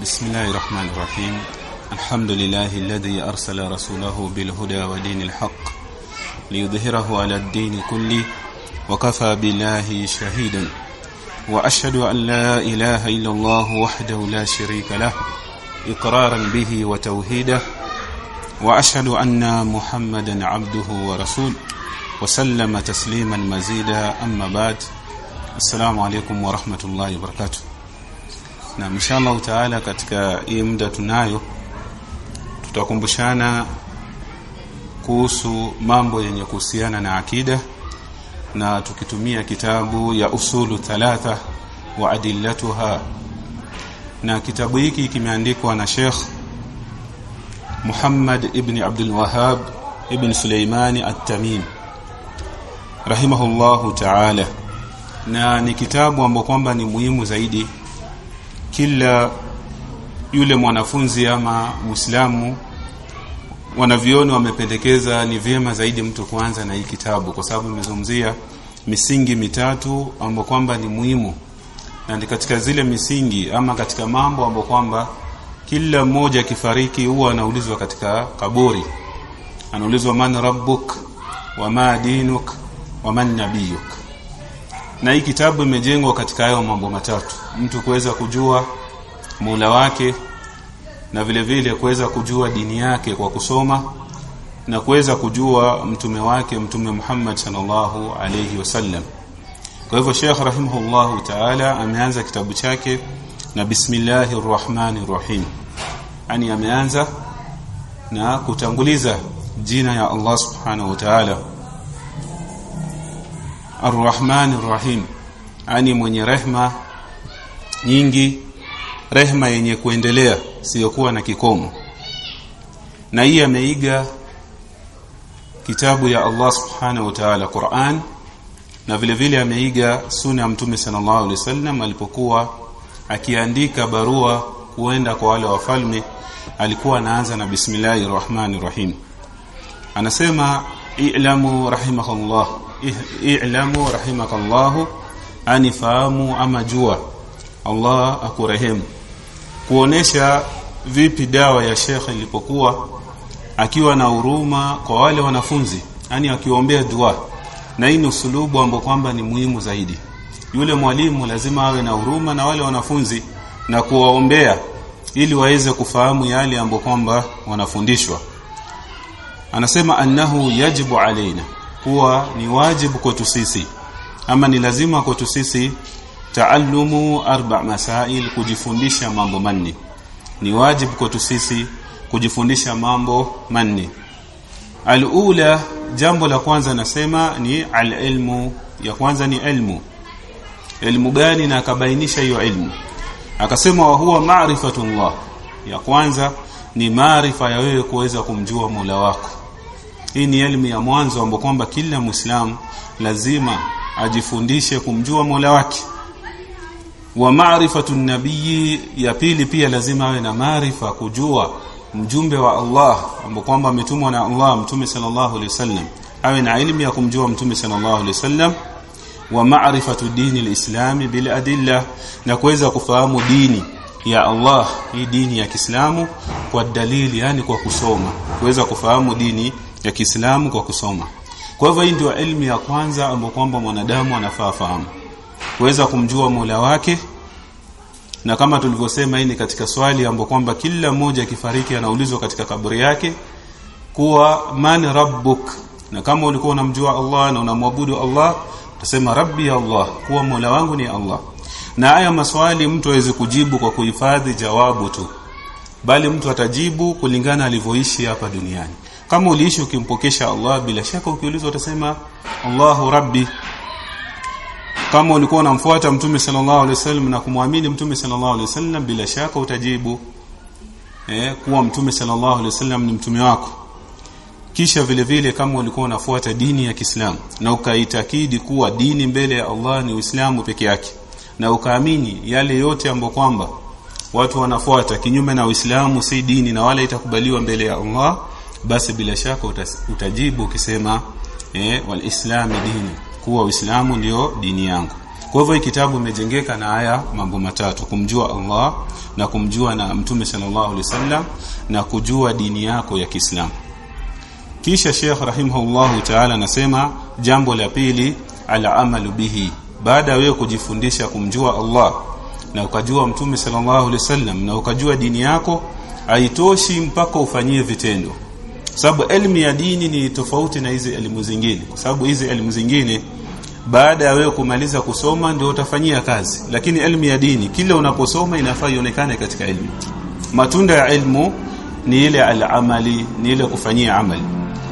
بسم الله الرحمن الرحيم. الحمد لله الذي أرسل رسوله بالهدى ودين الحق ليظهره على الدين كله وكفى بالله شهيدا. وأشهد أن لا إله إلا الله وحده لا شريك له إقرارا به وتوحيده. وأشهد أن محمدا عبده ورسوله وسلم تسليما مزيدا. أما بعد السلام عليكم ورحمة الله وبركاته. Na inshallah taala katika hii muda tunayo tutakumbushana kuhusu mambo yenye kuhusiana na akida na tukitumia kitabu ya usulu thalatha wa adillatuha. Na kitabu hiki kimeandikwa na Sheikh Muhammad ibn Abdul Wahhab ibn Suleimani At-Tamim rahimahullahu ta'ala. Na ni kitabu ambacho kwamba ni muhimu zaidi kila yule mwanafunzi ama Muislamu wanavioni wamependekeza ni vyema zaidi mtu kuanza na hii kitabu kwa sababu imezungumzia misingi mitatu ambayo kwamba ni muhimu. Na ni katika zile misingi ama katika mambo ambayo kwamba kila mmoja akifariki huwa anaulizwa katika kaburi. Anaulizwa man rabbuk wa ma dinuk wa man nabiyuk na hii kitabu imejengwa katika hayo mambo matatu. Mtu kuweza kujua Mola wake na vile vile kuweza kujua dini yake kwa kusoma na kuweza kujua mtume wake mtume Muhammad sallallahu alayhi wasallam kwa hivyo Sheikh rahimahullahu ta'ala ameanza kitabu chake na bismillahir rahmanir rahim yani ameanza na kutanguliza jina ya Allah subhanahu wa ta'ala Ar-Rahman Ar-Rahim. Ani mwenye rehma nyingi rehma yenye kuendelea siyokuwa na kikomo. Na hii ameiga kitabu ya Allah subhanahu wa ta'ala Qur'an na vile vile ameiga sunna ya mtume sallallahu alaihi wasallam alipokuwa akiandika barua kuenda kwa wale wafalme alikuwa anaanza na bismillahir rahmanir rahim anasema i'lamu rahimakallah i'lamu rahimakallahu anifahamu ama jua. Allah akurehemu. Kuonesha vipi dawa ya Sheikh ilipokuwa akiwa na huruma kwa wale wanafunzi yani akiombea dua. Na hii ni usulubu ambao kwamba ni muhimu zaidi. Yule mwalimu lazima awe na huruma na wale wanafunzi na kuwaombea ili waweze kufahamu yale ambayo kwamba wanafundishwa. Anasema annahu yajibu alaina kuwa ni wajibu kwetu sisi ama ni lazima kwetu sisi taallumu arba masail kujifundisha mambo manne. Ni wajibu kwetu sisi kujifundisha mambo manne. Alula jambo la kwanza nasema ni alilmu. Ya kwanza ni ilmu. Ilmu gani? Na akabainisha hiyo ilmu. Akasema wa huwa ma'rifatullah. Ya kwanza ni maarifa ya wewe kuweza kumjua Mola wako hii ni elimu ya mwanzo ambapo kwamba kila Muislamu lazima ajifundishe kumjua Mola wake. Wa maarifatu nabii ya pili pia lazima awe na maarifa kujua mjumbe wa Allah ambapo kwamba ametumwa na Allah mtume sallallahu alaihi wasallam. Awe na elimu ya kumjua mtume sallallahu alaihi wasallam. Wa maarifatu dini lislami bil adilla na kuweza kufahamu dini ya Allah hii dini ya Kiislamu kwa dalili yani kwa kusoma. Kuweza kufahamu dini ya Kiislamu kwa kusoma. Kwa hivyo hii ndio elimu ya kwanza ambayo kwamba mwanadamu anafaa fahamu kuweza kumjua Mola wake. Na kama tulivyosema hii ni katika swali ambapo kwamba kila mmoja akifariki anaulizwa katika kaburi yake kuwa man rabbuk? Na kama ulikuwa unamjua Allah na unamwabudu Allah utasema rabbi Allah kuwa Mola wangu ni Allah. Na haya maswali mtu hawezi kujibu kwa kuhifadhi jawabu tu. Bali mtu atajibu kulingana alivyoishi hapa duniani kama uliishi ukimpokesha Allah bila shaka ukiulizwa utasema Allahu rabbi. Kama ulikuwa unamfuata mtume sallallahu alaihi wasallam na kumwamini mtume sallallahu alaihi wasallam bila shaka utajibu eh kuwa mtume sallallahu alaihi wasallam ni mtume wako. Kisha vile vile kama ulikuwa unafuata dini ya Kiislamu na ukaitakidi kuwa dini mbele ya Allah ni Uislamu peke yake na ukaamini yale yote ambayo kwamba watu wanafuata kinyume na Uislamu si dini na wala itakubaliwa mbele ya Allah basi bila shaka utajibu ukisema eh walislam dini. Kuwa Uislamu ndio dini yangu. Kwa hivyo kitabu imejengeka na haya mambo matatu. Kumjua Allah na kumjua na mtume sallallahu alaihi wasallam na kujua dini yako ya Kiislamu. Kisha Sheikh rahimahullahu ta'ala anasema jambo la pili al-amalu bihi. Baada wewe kujifundisha kumjua Allah na ukajua mtume sallallahu alaihi wasallam na ukajua dini yako haitoshi mpaka ufanyie vitendo sababu elimu ya dini ni tofauti na hizi elimu zingine. Kwa sababu hizi elimu zingine baada ya wewe kumaliza kusoma ndio utafanyia kazi. Lakini elimu ya dini kile unaposoma inafaa ionekane katika elimu. Matunda ya elimu ni ile al-amali ni ile kufanyia amali.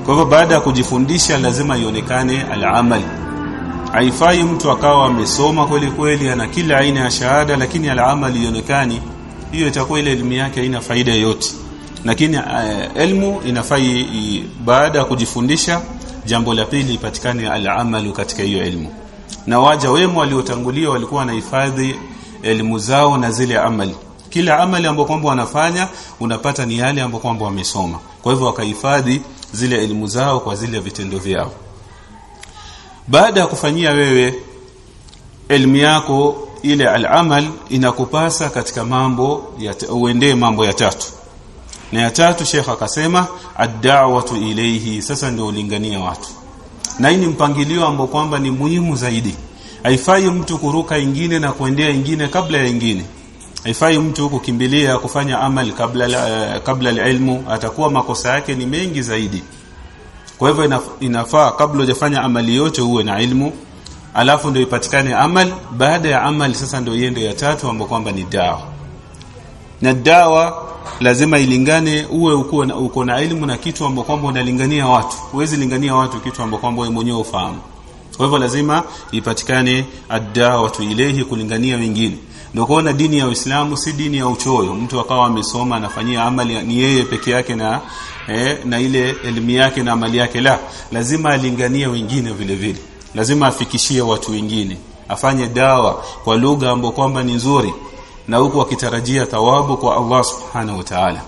Kwa hivyo baada ya kujifundisha lazima ionekane al-amali. Haifai mtu akawa amesoma kweli kweli ana kila aina ya shahada lakini al-amali ionekani. Hiyo itakuwa ile elimu yake haina faida yoyote lakini uh, elmu inafai baada ya kujifundisha jambo la pili ipatikane al-amalu katika hiyo elmu, na waja wema waliotangulia walikuwa wanahifadhi elimu zao na zile amali. Kila amali ambayo kwamba wanafanya unapata ni yale ambayo kwamba wamesoma. Kwa hivyo wakahifadhi zile elimu zao kwa zile vitendo vyao. Baada ya kufanyia wewe elimu yako ile al-amal inakupasa katika mambo ya uendee mambo ya tatu na ya tatu Sheikh akasema ad-da'watu ilayhi sasa ndio ulingania watu. Na hii ni mpangilio ambao kwamba ni muhimu zaidi. Haifai mtu kuruka ingine na kuendea ingine kabla ya ingine. Haifai mtu kukimbilia kufanya amali kabla uh, kabla ilmu atakuwa makosa yake ni mengi zaidi. Kwa hivyo inafaa kabla hujafanya amali yote uwe na ilmu alafu ndio ipatikane amal. Baada ya amal sasa ndio iende ya tatu ambapo kwamba ni dawa. Na dawa lazima ilingane uwe uko na, uko na elimu na kitu ambacho kwamba unalingania watu. Huwezi lingania watu kitu ambacho kwamba wewe mwenyewe ufahamu kwa hivyo lazima ipatikane ad-da'watu ilehi kulingania wengine. Ndio kuona dini ya Uislamu si dini ya uchoyo. Mtu akawa amesoma anafanyia amali ni yeye peke yake na eh, na ile elimu yake na amali yake. La lazima alinganie wengine vile vile. Lazima afikishie watu wengine. Afanye dawa kwa lugha ambayo kwamba ni nzuri na huku wakitarajia thawabu kwa Allah subhanahu wa ta'ala.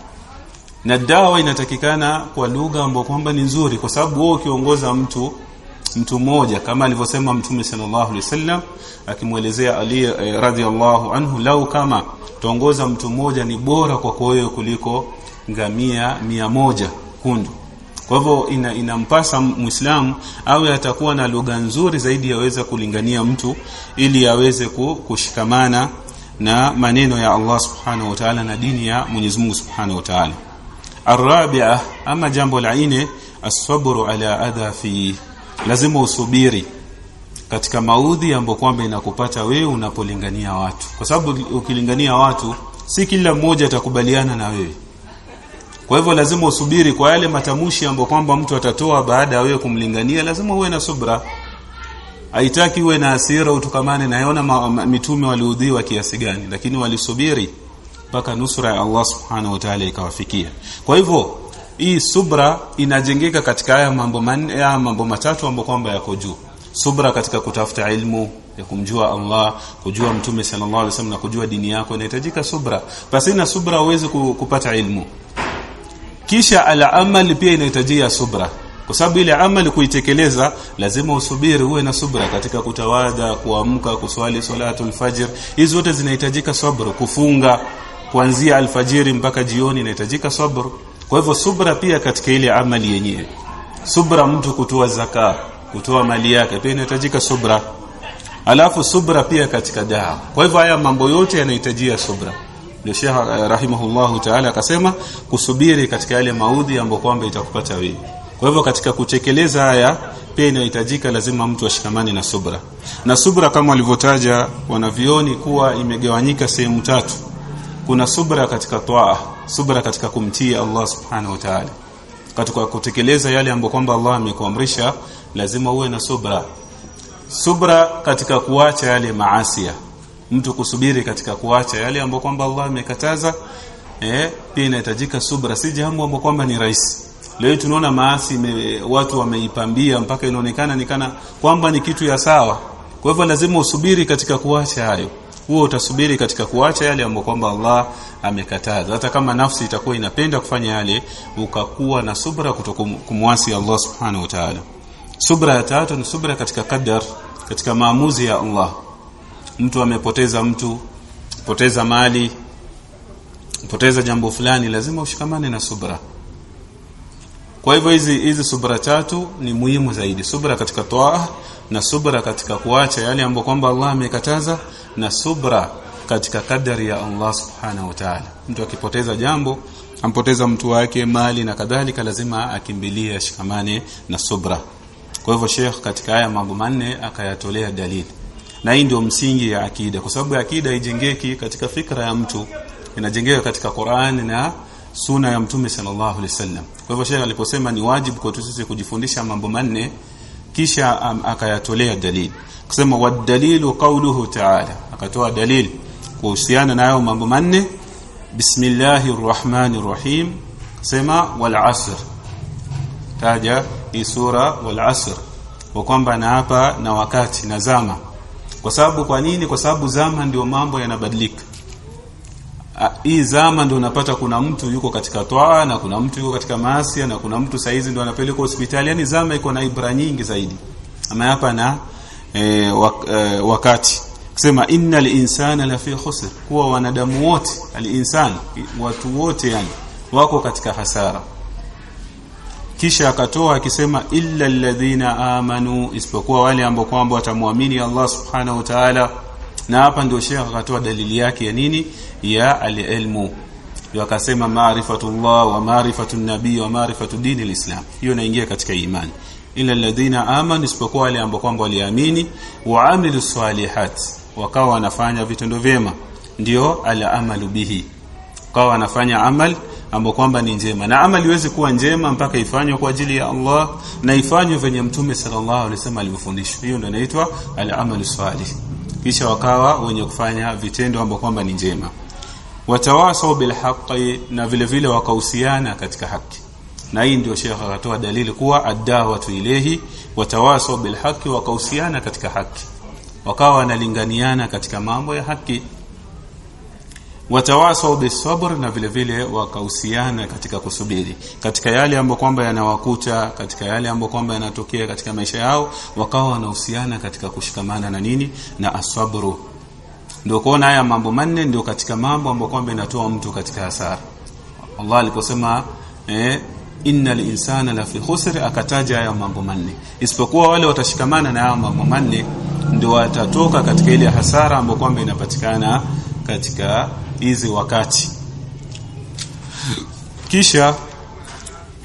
Na dawa inatakikana kwa lugha ambayo kwamba ni nzuri kwa sababu wewe ukiongoza mtu mtu mmoja kama alivyosema mtume sallallahu alaihi wasallam akimuelezea Ali eh, radhiallahu anhu lau kama tuongoza mtu mmoja ni bora kwa wewe kuliko ngamia mia moja kundu. Kwa hivyo ina, inampasa muislamu awe atakuwa na lugha nzuri zaidi yaweza kulingania mtu ili aweze kushikamana na maneno ya Allah subhanahu wa ta'ala na dini ya Mwenyezi Mungu subhanahu wa ta'ala. Arabi'a ama jambo la ine asabru ala adha fi lazima usubiri katika maudhi ambayo kwamba inakupata wewe unapolingania watu. Kwa sababu ukilingania watu si kila mmoja atakubaliana na wewe. Kwa hivyo lazima usubiri kwa yale matamushi ambayo kwamba mtu atatoa baada ya wewe kumlingania lazima uwe na subra haitaki uwe na hasira utukamane na yona mitume waliudhiwa kiasi gani lakini walisubiri mpaka nusra ya Allah subhanahu wa ta'ala ikawafikia. Kwa hivyo hii subra inajengeka katika haya mambo manne ya mambo matatu ambayo kwamba yako juu. Subra katika kutafuta ilmu ya kumjua Allah kujua mtume sallallahu alaihi wasallam na kujua dini yako inahitajika subra. Basi na subra uweze kupata ilmu. Kisha al-amal pia inahitajia subra kwa sababu ile amali kuitekeleza lazima usubiri uwe na subra katika kutawadha kuamka kuswali salatul fajr hizo zote zinahitajika sabr kufunga kuanzia alfajiri mpaka jioni inahitajika sabr. Kwa hivyo subra pia katika ile amali yenyewe. Subra mtu kutoa zaka kutoa mali yake pia inahitajika subra. Alafu subra pia katika daa. kwa hivyo haya mambo yote yanahitajia subra. Ndio Sheikh rahimahullahu ta'ala akasema kusubiri katika yale maudhi ambayo kwamba itakupata wewe kwa hivyo katika kutekeleza haya pia inahitajika lazima mtu ashikamane na subra. Na subra kama walivyotaja wanavioni kuwa imegawanyika sehemu tatu. Kuna subra katika toa subra katika kumtii Allah subhanahu wa ta'ala. Katika kutekeleza yale ambayo kwamba Allah amekuamrisha lazima uwe na subra. Subra katika kuacha yale maasia mtu kusubiri katika kuacha yale ambayo kwamba Allah amekataza eh pia inahitajika subra. Si jambo ambalo kwamba ni rahisi leo tunaona maasi me, watu wameipambia mpaka inaonekana nikana kwamba ni kitu ya sawa. Kwa hivyo lazima usubiri katika kuacha hayo. Huo utasubiri katika kuacha yale ambayo kwamba Allah amekataza. Hata kama nafsi itakuwa inapenda kufanya yale ukakuwa na subra kutokumwasi Allah subhanahu wa ta'ala. Subra ya tatu ni subra katika qadar katika maamuzi ya Allah. Mtu amepoteza mtu poteza mali poteza jambo fulani lazima ushikamane na subra kwa hivyo hizi hizi subra tatu ni muhimu zaidi. Subra katika toa na subra katika kuacha yale ambayo kwamba Allah amekataza na subra katika kadari ya Allah subhanahu wa ta'ala. Mtu akipoteza jambo ampoteza mtu wake mali na kadhalika lazima akimbilie ashikamane na subra. Kwa hivyo Sheikh katika haya mambo manne akayatolea dalili. Na hii ndio msingi ya akida. Kwa sababu akida ijengeki katika fikra ya mtu inajengeka katika Qur'an na suna ya mtume sallallahu alaihi wasallam. Kwa hivyo shehe aliposema ni wajibu kwa sisi kujifundisha mambo manne kisha um, akayatolea dalili. Kusema wadalilu qawluhu ta'ala. Akatoa dalili kuhusiana na hayo mambo manne. Bismillahir rahmanir rahim. Sema wal asr. Taja hii sura wal asr. Kwa kwamba na hapa na wakati na zama. Kwa sababu kwa nini? Kwa sababu zama ndio mambo yanabadilika hii zama ndio unapata kuna mtu yuko katika toa na kuna mtu yuko katika maasi na kuna mtu saizi ndio anapelekwa hospitali. Yani zama iko na ibra nyingi zaidi. Ama hapa na e, wak, e, wakati. Kusema innal insana lafi khusr. Kuwa wanadamu wote al-insan watu wote yani wako katika hasara. Kisha akatoa akisema illa alladhina amanu isipokuwa wale ambao kwamba watamwamini Allah subhanahu wa ta'ala na hapa ndio Sheikh akatoa dalili yake ya nini? Ya alilmu. Ndio akasema maarifatullah wa maarifatun nabii wa maarifatu dini alislam. Hiyo inaingia katika imani. Ila alladhina amanu isipokuwa wale ambao kwamba waliamini wa amilu salihat wakawa wanafanya vitendo vyema. Ndio ala amalu bihi. Wakawa wanafanya amal ambao kwamba ni njema. Na amali iweze kuwa njema mpaka ifanywe kwa ajili ya Allah na ifanywe venye mtume sallallahu alaihi wasallam alivyofundishwa. Hiyo ndio inaitwa al-amalu salih kisha wakawa wenye kufanya vitendo ambapo kwamba ni njema. Watawasau bilhaqi na vile vile wakahusiana katika haki. Na hii ndio Sheikh akatoa dalili kuwa ad-da'watu ilayhi watawasau bil haqqi wakahusiana katika haki. Wakawa wanalinganiana katika mambo ya haki watawasau bisabr na vile vile wakahusiana katika kusubiri. Katika yale ambayo kwamba yanawakuta katika yale ambayo kwamba yanatokea katika maisha yao wakawa wanahusiana katika kushikamana na nini? Na asabru. Ndio kuona haya mambo manne ndio katika mambo ambayo kwamba inatoa mtu katika hasara. Allah aliposema eh innal insana la fi khusr akataja haya mambo manne. Isipokuwa wale watashikamana na haya mambo manne ndio watatoka katika ile hasara ambayo kwamba inapatikana katika hizi wakati. Kisha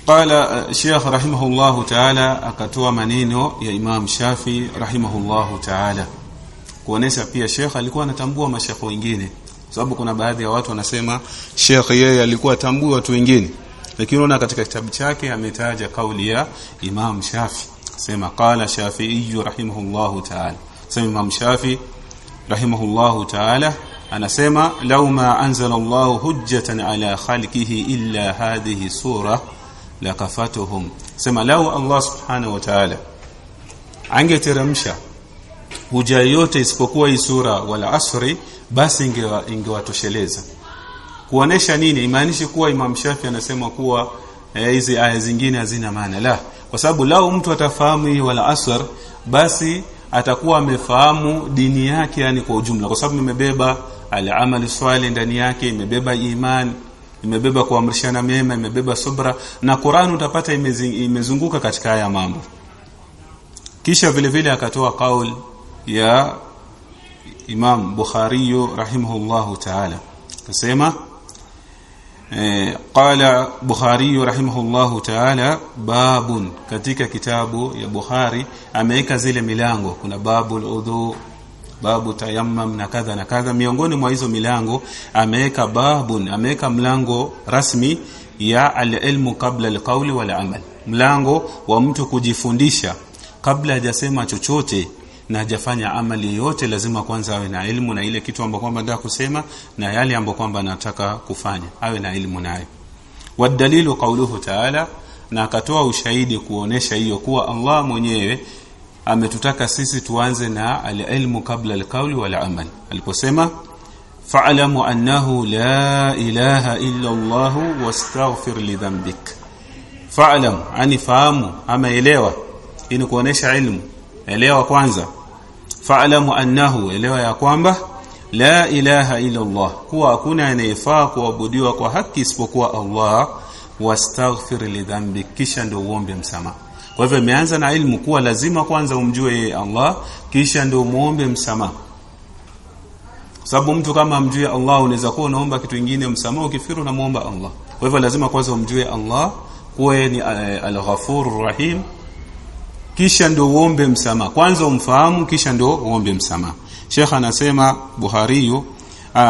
qala Sheikh rahimahullahu ta'ala akatoa maneno ya Imam Shafi rahimahullahu ta'ala. Kuonesha pia Sheikh alikuwa anatambua mashekho wengine. Sababu kuna baadhi ya watu wanasema Sheikh yeye alikuwa atambui watu wengine. Lakini unaona katika kitabu chake ametaja kauli ya Imam Shafi. Sema qala Shafi'i rahimahullahu ta'ala. Sema Imam Shafi rahimahullahu ta'ala anasema law ma anzala Allah hujjatan ala khalqihi illa hadhihi sura lakafatuhum. Sema law Allah subhanahu wa ta'ala angeteremsha huja yote isipokuwa hii sura wala asri basi ingewatosheleza. Kuonesha nini? Imaanishi kuwa Imam Shafi anasema kuwa hizi eh, aya zingine hazina maana. La kwa sababu lao mtu atafahamu hii wala asr basi atakuwa amefahamu dini yake yani kwa ujumla. Kwa sababu imebeba al-amali swali ndani yake imebeba iman imebeba kuamrishana mema imebeba subra na Qur'an utapata imezunguka katika haya mambo. Kisha vile vile akatoa kaul ya Imam Bukhari rahimahullahu ta'ala. Akasema eh, qala Bukhari rahimahullahu ta'ala babun katika kitabu ya Bukhari ameweka zile milango. Kuna babul udhu babu tayammum na kadha na kadha. Miongoni mwa hizo milango ameweka babun ameweka mlango rasmi ya al-ilmu kabla alqauli wal amal. Mlango wa mtu kujifundisha. Kabla hajasema chochote na hajafanya amali yote lazima kwanza awe na elimu na ile kitu ambacho kwamba anataka kusema na yale ambayo kwamba anataka kufanya awe na elimu nayo. Wadalilu qauluhu ta'ala na akatoa ushahidi kuonesha hiyo kuwa Allah mwenyewe ametutaka sisi tuanze na al-ilmu kabla alqauli wal amal. Aliposema fa'lamu annahu la ilaha illa Allah wastaghfir li dhanbik. Fa'lam ani fahamu ama elewa ili kuonesha ilmu. Elewa kwanza. Fa'lamu annahu elewa ya kwamba la ilaha illa Allah. Kuwa hakuna anayefaa kuabudiwa kwa haki isipokuwa Allah wastaghfir li dhanbik. Kisha ndio uombe msamaha kwa hivyo imeanza na ilmu kuwa lazima kwanza umjue yeye Allah kisha ndio muombe msamaha. Kwa sababu mtu kama amjue Allah unaweza kuwa unaomba kitu kingine msamaha ukifikiri unamuomba Allah. Kwa hivyo lazima kwanza umjue Allah kuwa ni al-Ghafur Rahim kisha ndio uombe msamaha. Kwanza umfahamu kisha ndio uombe msamaha. Sheikh anasema Buhari uh,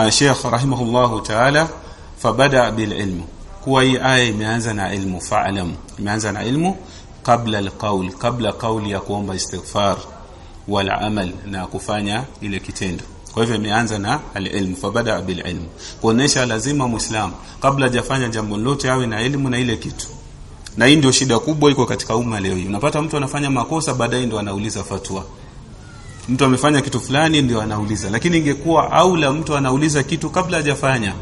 Sheikh rahimahullahu ta'ala fabada bil ilm kuwa hii aya imeanza na ilmu fa'lam. Imeanza na ilmu kabla alqaul kabla kauli ya kuomba istighfar wal amal na kufanya ile kitendo. Kwa hivyo imeanza na alilmu fabada bil ilm kuonesha lazima muislam kabla hajafanya jambo lolote awe na elimu na ile kitu. Na hii ndio shida kubwa iko katika umma leo hii. Unapata mtu anafanya makosa baadaye ndio anauliza fatwa. Mtu amefanya kitu fulani ndio anauliza. Lakini ingekuwa aula mtu anauliza kitu kabla hajafanya.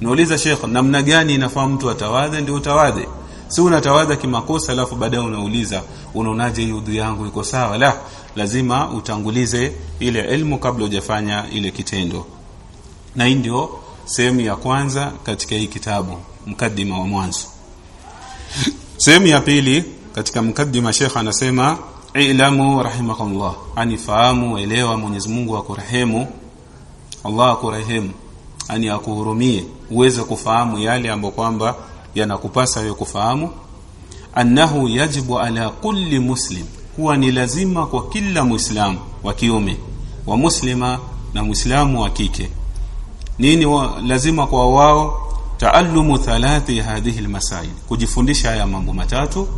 Nauliza sheikh namna gani inafaa mtu atawadhe? Ndio utawadhe si unatawadha kimakosa alafu baadaye unauliza unaonaje hii udhu yangu iko sawa? La lazima utangulize ile elimu kabla hujafanya ile kitendo. Na hii ndio sehemu ya kwanza katika hii kitabu mkadima wa mwanzo. Sehemu ya pili katika mkadima shekha anasema ilamu rahimakallah ani fahamu elewa Mwenyezi Mungu akurehemu. Allah akurehemu. Ani akuhurumie. Uweze kufahamu yale ambayo kwamba yanakupasa wewe kufahamu annahu yajibu ala kulli muslim kuwa ni lazima kwa kila muislamu wa kiume wa muslima na muislamu wa kike. Nini wa, lazima kwa wao? Taallumu thalathi hadhihi almasail kujifundisha haya mambo matatu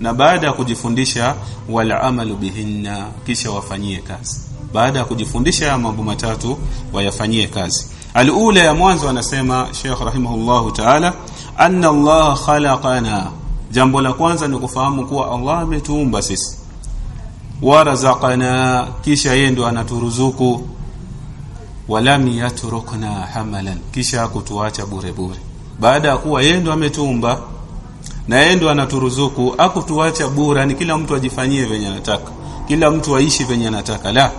na baada ya kujifundisha wal bihinna kisha wafanyie kazi. Baada ya kujifundisha haya mambo matatu wayafanyie kazi. Alula ya mwanzo anasema Sheikh rahimahullahu ta'ala anna Allah khalaqana. Jambo la kwanza ni kufahamu kuwa Allah ametuumba sisi. Warazaqana kisha yeye ndo anaturuzuku. Walam yatrukna hamalan kisha kutuacha bure bure. Baada ya kuwa yeye ndo ametuumba na yeye ndo anaturuzuku akutuacha bure ni kila mtu ajifanyie venye anataka. Kila mtu aishi venye anataka la.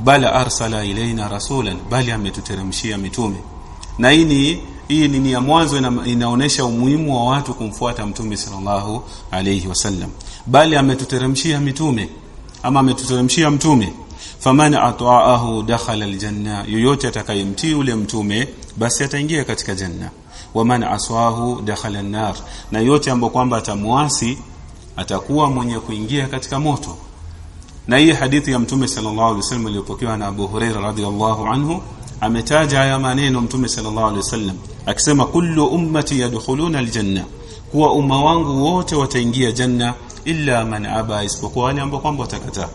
Bala arsala ilaina rasulan bali ametuteremshia mitume. Na hii ni hii ni ya mwanzo ina, inaonesha umuhimu wa watu kumfuata mtume sallallahu alayhi wasallam. Bali ametuteremshia mitume ama ametuteremshia mtume faman ata'ahu dakhala aljanna yoyote atakayemtii ule mtume basi ataingia katika janna. Waman aswahu dakhala an-nar na yote ambao kwamba atamuasi atakuwa mwenye kuingia katika moto. Na hii hadithi ya mtume sallallahu alaihi wasallam iliyopokewa na Abu Hurairah radhiyallahu anhu ametaja haya maneno mtume sallallahu alaihi wasallam akisema kullu ummati yadkhuluna aljanna. Kuwa umma wangu wote wataingia janna illa man aba isipokuwa wale ambao kwamba watakataa.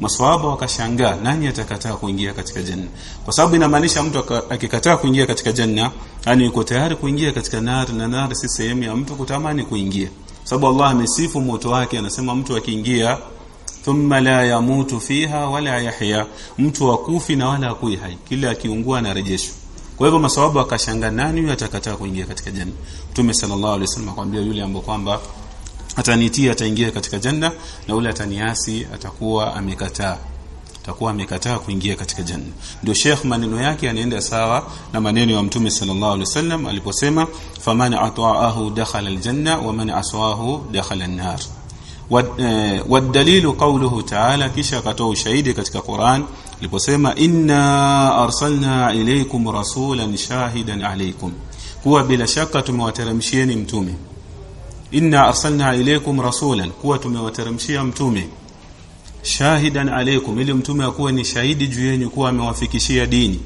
Maswahaba wakashangaa nani atakataa kuingia katika janna? Kwa sababu inamaanisha mtu akikataa kuingia katika janna yani yuko tayari kuingia katika nar na nar si sehemu ya mtu kutamani kuingia. Sababu Allah amesifu moto wake anasema mtu akiingia thumma la yamutu fiha wala yahya. Mtu akufi na wala akui hai. Kila akiungua anarejeshwa kwa hivyo masawabu akashangaa nani huyu atakataa kuingia katika janna. Mtume sallallahu alaihi wasallam akamwambia yule ambaye kwamba atanitia ataingia katika janna na yule ataniasi atakuwa amekataa atakuwa amekataa kuingia katika janna. Ndio Sheikh maneno yake anaenda sawa na maneno ya Mtume sallallahu alaihi wasallam aliposema faman ata'ahu dakhala aljanna wa man aswahu dakhala an-nar. Wa e, dalilu qawluhu ta'ala kisha akatoa ushahidi katika Qur'an aliposema inna arsalna ilaykum rasulan shahidan alaykum kuwa bila shaka tumewateremshieni mtume inna arsalna ilaykum rasulan kuwa tumewateremshia mtume shahidan alaykum ili mtume akuwe ni shahidi juu yenu kuwa amewafikishia dini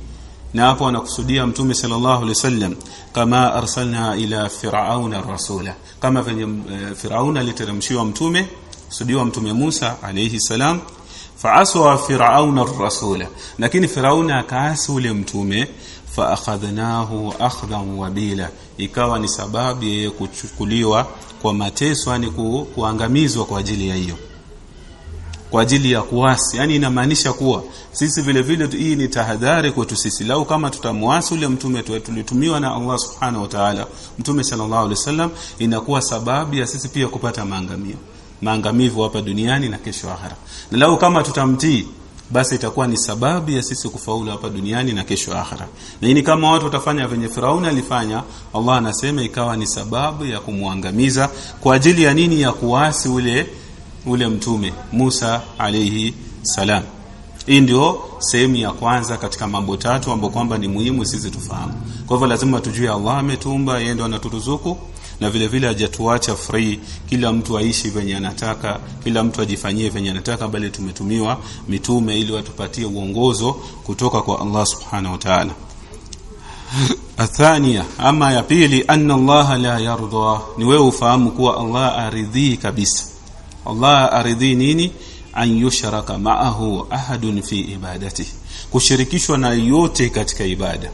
na hapo anakusudia mtume sallallahu alaihi wasallam kama arsalna ila firauna rasula kama venye e, firauna aliteremshiwa mtume kusudiwa mtume Musa alayhi salam faaswa firauna rasula lakini firauna akaasi ule mtume faakhadhnahu akhdhan wabila. Ikawa ni sababu yeye kuchukuliwa kwa mateso yani ku, kuangamizwa kwa ajili ya hiyo. Kwa ajili ya kuasi. Yani inamaanisha kuwa sisi vile vile hii ni tahadhari kwetu sisi. Lau kama tutamwasi ule mtume tulitumiwa na Allah subhanahu wa ta'ala mtume sallallahu alaihi wasallam inakuwa sababu ya sisi pia kupata maangamio maangamivu hapa duniani na kesho akhera. Na lau kama tutamtii basi itakuwa ni sababu ya sisi kufaulu hapa duniani na kesho akhira lakini kama watu watafanya venye Firauni alifanya Allah anasema ikawa ni sababu ya kumwangamiza kwa ajili ya nini? Ya kuasi ule ule mtume Musa alayhi salam. Hii ndio sehemu ya kwanza katika mambo tatu ambayo kwamba ni muhimu sisi tufahamu. Kwa hivyo lazima tujue Allah ametumba, yeye ndo anaturuzuku na vile vile hajatuacha free, kila mtu aishi venye anataka, kila mtu ajifanyie venye anataka, bali tumetumiwa mitume ili watupatie uongozo kutoka kwa Allah subhanahu wa ta'ala. Athania, ama ya pili, anna Allah la yarda, ni wewe ufahamu kuwa Allah aridhii kabisa. Allah aridhii nini? an yushraka ma'ahu ahadun fi ibadati kushirikishwa na yote katika ibada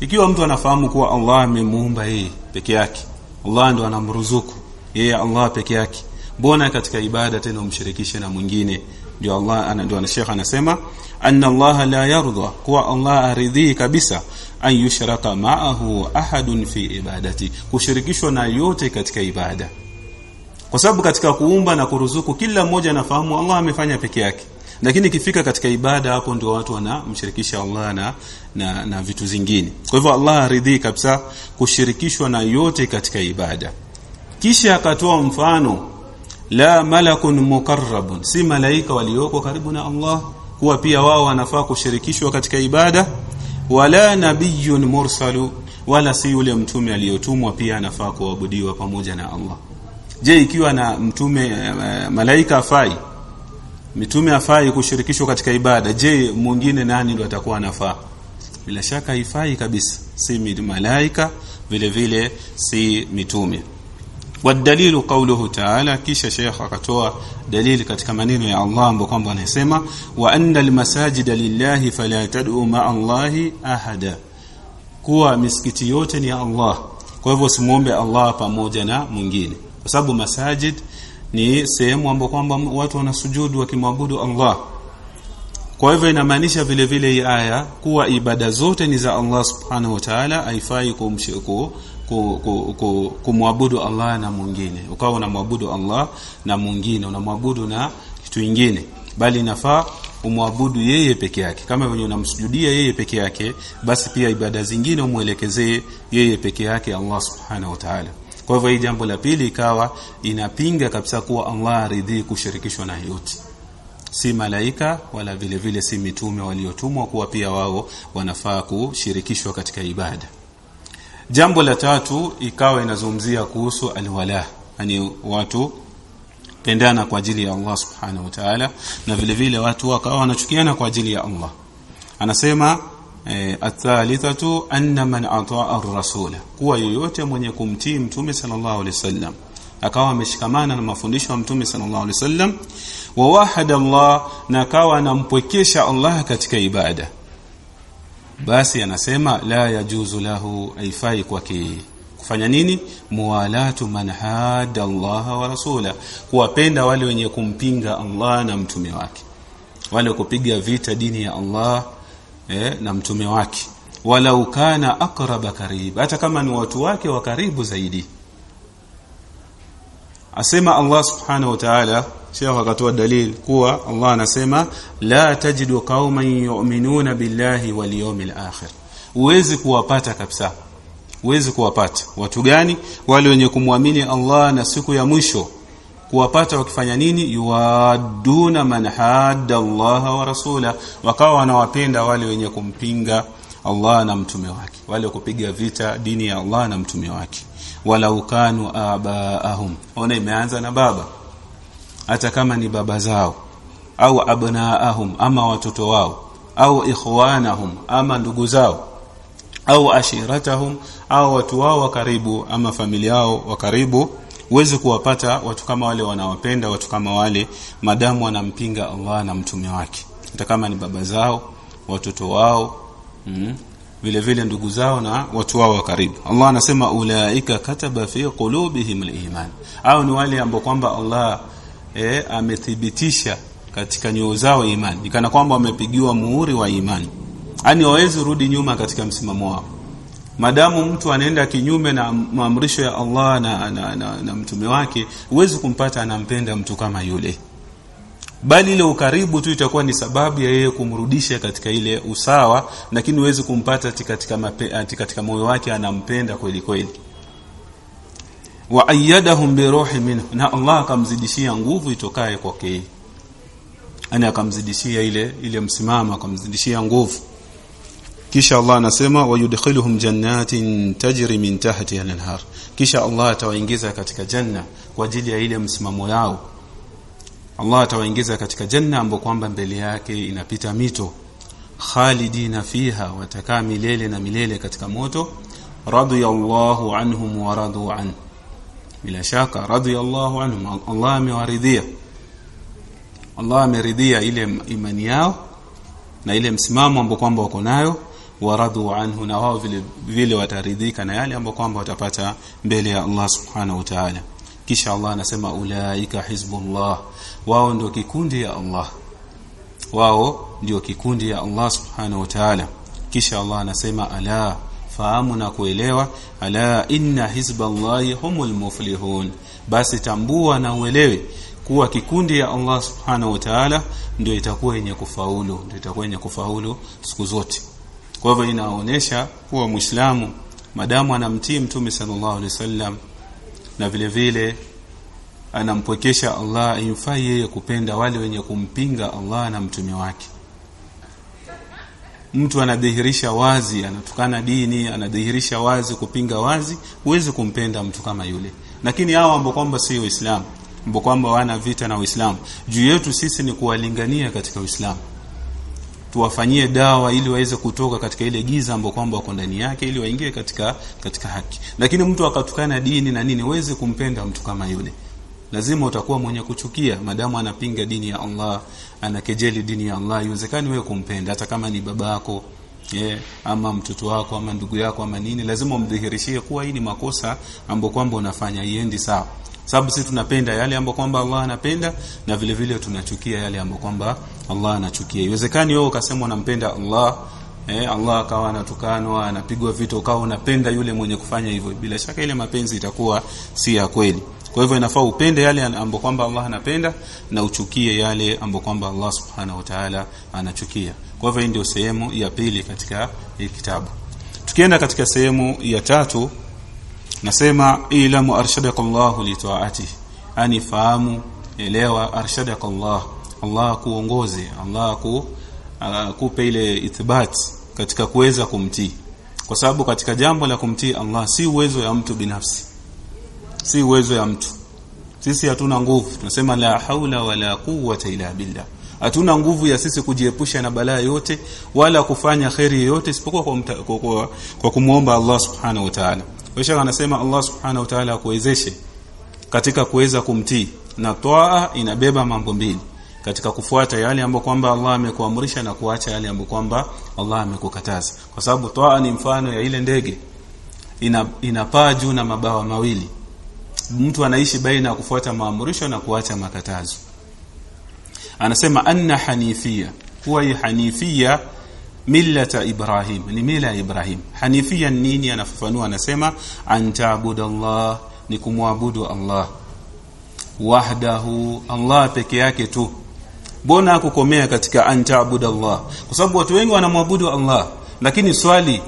ikiwa mtu anafahamu kuwa Allah amemuumba yeye peke yake Allah ndo anamruzuku. Yeye Allah peke yake. Bona katika ibada tena umshirikishe na mwingine? Ndio Allah ana ndio Sheikh anasema anna Allah la yarda kuwa Allah aridhi kabisa. An yushraka ma'ahu ahadun fi ibadati. Kushirikishwa na yote katika ibada. Kwa sababu katika kuumba na kuruzuku kila mmoja anafahamu Allah amefanya peke yake lakini ikifika katika ibada hapo ndio watu wanamshirikisha Allah na, na na vitu zingine. Kwa hivyo Allah aridhii kabisa kushirikishwa na yote katika ibada. Kisha akatoa mfano la malakun mukarrabun. Si malaika walioko karibu na Allah kuwa pia wao wanafaa kushirikishwa katika ibada. Wala nabiyun mursalu wala si yule mtume aliyotumwa pia anafaa kuabudiwa pamoja na Allah. Je ikiwa na mtume malaika afai mitume afai kushirikishwa katika ibada je mwingine nani ndo atakuwa anafaa bila shaka haifai kabisa si malaika vile vile si mitume والدليل قوله تعالى kisha Sheikh akatoa dalili katika maneno ya Allah ambapo kwamba anasema wa anna almasajida lillahi fala tad'u ma'a Allahi ahada kuwa misikiti yote ni ya Allah kwa hivyo simuombe Allah pamoja na mwingine kwa sababu masajid ni sehemu ambapo kwamba watu wanasujudu wakimwabudu Allah. Kwa hivyo inamaanisha vile vile hii aya kuwa ibada zote ni za Allah subhanahu wa ta'ala haifai kumshirku kumwabudu ku, ku, ku, Allah na mwingine. Ukawa unamwabudu Allah na mwingine unamwabudu na kitu kingine bali inafaa umwabudu yeye peke yake. Kama wewe unamsujudia yeye peke yake basi pia ibada zingine umwelekezee yeye peke yake Allah subhanahu wa ta'ala kwa hivyo hii jambo la pili ikawa inapinga kabisa kuwa Allah aridhii kushirikishwa na yote. Si malaika wala vile vile si mitume waliotumwa kuwa pia wao wanafaa kushirikishwa katika ibada. Jambo la tatu ikawa inazungumzia kuhusu alwala. Yani watu pendana kwa ajili ya Allah subhanahu wa ta'ala na vile vile watu wakawa wanachukiana kwa ajili ya Allah. Anasema e, athalithatu anna man ataa ar-rasula kuwa yoyote mwenye kumtii mtume sallallahu alaihi wasallam. Akawa ameshikamana na mafundisho ya mtume sallallahu alaihi wasallam. Wa wahada Allah na akawa anampwekesha Allah katika ibada. Basi anasema la yajuzu lahu aifai kwake. Kufanya nini? Muwalatu man hada Allah wa rasula. Kuwapenda wale wenye kumpinga Allah na mtume wake. Wale kupiga vita dini ya Allah eh, na mtume wake. Walau kana akraba karib hata kama ni watu wake wa karibu zaidi. Asema Allah subhanahu wa ta'ala Sheikh akatoa dalil kuwa Allah anasema la tajidu qauman yu'minuna billahi wal yawmil akhir. Uwezi kuwapata kabisa. Uwezi kuwapata. Watu gani? Wale wenye kumwamini Allah na siku ya mwisho kuwapata wakifanya nini? Yuaduna man hadda Allah wa rasula wakawa wanawapenda wale wenye kumpinga Allah na mtume wake. Wale kupiga vita dini ya Allah na mtume wake. Wala ukanu abaahum. Ona imeanza na baba. Hata kama ni baba zao. Au abnaahum ama watoto wao. Au ikhwanahum ama ndugu zao. Au ashiratahum au watu wao wa karibu ama familia yao wa karibu uweze kuwapata watu kama wale wanawapenda watu kama wale madamu wanampinga Allah na mtume wake. Hata kama ni baba zao watoto wao mm, vile vile ndugu zao na watu wao wa karibu. Allah anasema ulaika kataba fi qulubihim aliman. Au ni wale ambao kwamba Allah eh, amethibitisha katika nyoyo zao imani. Kana kwamba wamepigiwa muhuri wa imani. Yani waweze rudi nyuma katika msimamo wao madamu mtu anaenda kinyume na maamrisho ya Allah na, na, na, na mtume wake huwezi kumpata anampenda mtu kama yule. Bali ile ukaribu tu itakuwa ni sababu ya yeye kumrudisha katika ile usawa lakini huwezi kumpata mape, katika moyo wake anampenda kweli kweli. Wa ayyadahum bi ruhi minhu na Allah akamzidishia nguvu itokaye kwake. Ana akamzidishia ile ile msimamo akamzidishia nguvu kisha Allah anasema wayudkhiluhum jannatin tajri min tahtiha al-anhar. Kisha Allah atawaingiza katika janna kwa ajili ya ile msimamo yao. Allah atawaingiza katika janna ambapo kwamba mbele yake inapita mito. Khalidina fiha watakaa milele na milele katika moto. Radiyallahu anhum wa radu an. Bila shaka radiyallahu anhum Allah amewaridhia. Allah ameridhia ile imani yao na ile msimamo ambao kwamba wako nayo waradu anhu na wao vile vile wataridhika na yale ambayo kwamba watapata mbele ya Allah subhanahu wa ta'ala. Kisha Allah anasema ulaika hizbullah. Wao ndio kikundi ya Allah. Wao ndio kikundi ya Allah subhanahu wa ta'ala. Kisha Allah anasema ala fahamu na kuelewa. Ala inna hizballahi humul muflihun. Basi tambua na uelewe kuwa kikundi ya Allah subhanahu wa ta'ala ndio itakuwa yenye kufaulu ndio itakuwa yenye kufaulu siku zote kwa hivyo inaonyesha kuwa Muislamu madamu anamtii Mtume sallallahu alaihi wasallam na vile vile anampwekesha Allah imfai yeye kupenda wale wenye kumpinga Allah na mtume wake. Mtu anadhihirisha wazi anatukana dini anadhihirisha wazi kupinga wazi huwezi kumpenda mtu kama yule. Lakini hao ambao kwamba si waislamu ambao kwamba wana vita na uislamu juu yetu sisi ni kuwalingania katika uislamu tuwafanyie dawa ili waweze kutoka katika ile giza ambayo kwamba wako ndani yake ili waingie katika katika haki. Lakini mtu akatukana dini na nini uweze kumpenda mtu kama yule. Lazima utakuwa mwenye kuchukia. Madamu anapinga dini ya Allah anakejeli dini ya Allah. Iwezekani wewe kumpenda hata kama ni babako yeah, ama mtoto wako ama ndugu yako ama nini. Lazima umdhihirishie kuwa hii ni makosa ambayo kwamba unafanya iendi sawa sababu sisi tunapenda yale ambayo kwamba Allah anapenda na vile vile tunachukia yale ambayo kwamba Allah anachukia. Iwezekani wewe ukasema unampenda Allah eh, Allah akawa anatukanwa anapigwa vita ukawa unapenda yule mwenye kufanya hivyo bila shaka ile mapenzi itakuwa si ya kweli. Kwa hivyo inafaa upende yale ambayo kwamba Allah anapenda na uchukie yale ambayo kwamba Allah subhanahu wa ta'ala anachukia. Kwa hivyo hii ndio sehemu ya pili katika hii kitabu. Tukienda katika sehemu ya tatu nasema ilamu arshadaka Allah li taati. Ani fahamu elewa arshadaka Allah Allah kuongoze Allah ku akupe kupe ile ithbat katika kuweza kumtii. Kwa sababu katika jambo la kumtii Allah si uwezo ya mtu binafsi. Si uwezo ya mtu. Sisi hatuna nguvu. Tunasema la haula wala quwwata ila billah. Hatuna nguvu ya sisi kujiepusha na balaa yote wala kufanya khairi yote isipokuwa kwa, kwa, kwa, kwa kumuomba Allah subhanahu wa ta'ala kisha anasema Allah subhanahu wa ta'ala akuwezeshe katika kuweza kumtii na toa inabeba mambo mbili katika kufuata yale ambayo kwamba Allah amekuamrisha na kuacha yale ambayo kwamba Allah amekukataza. Kwa sababu toa ni mfano ya ile ndege ina inapaa juu na mabawa mawili. Mtu anaishi baina ya kufuata maamrisho na kuacha makatazo. Anasema anna hanifia huwa hanifia millata ibrahim. Ni mila ya ibrahim. Hanifia nini? Anafafanua anasema antabudallah ni kumwabudu allah. Wahdahu allah peke yake tu. Bona kukomea katika antabudallah kwa sababu watu wengi wanamwabudu allah. Lakini swali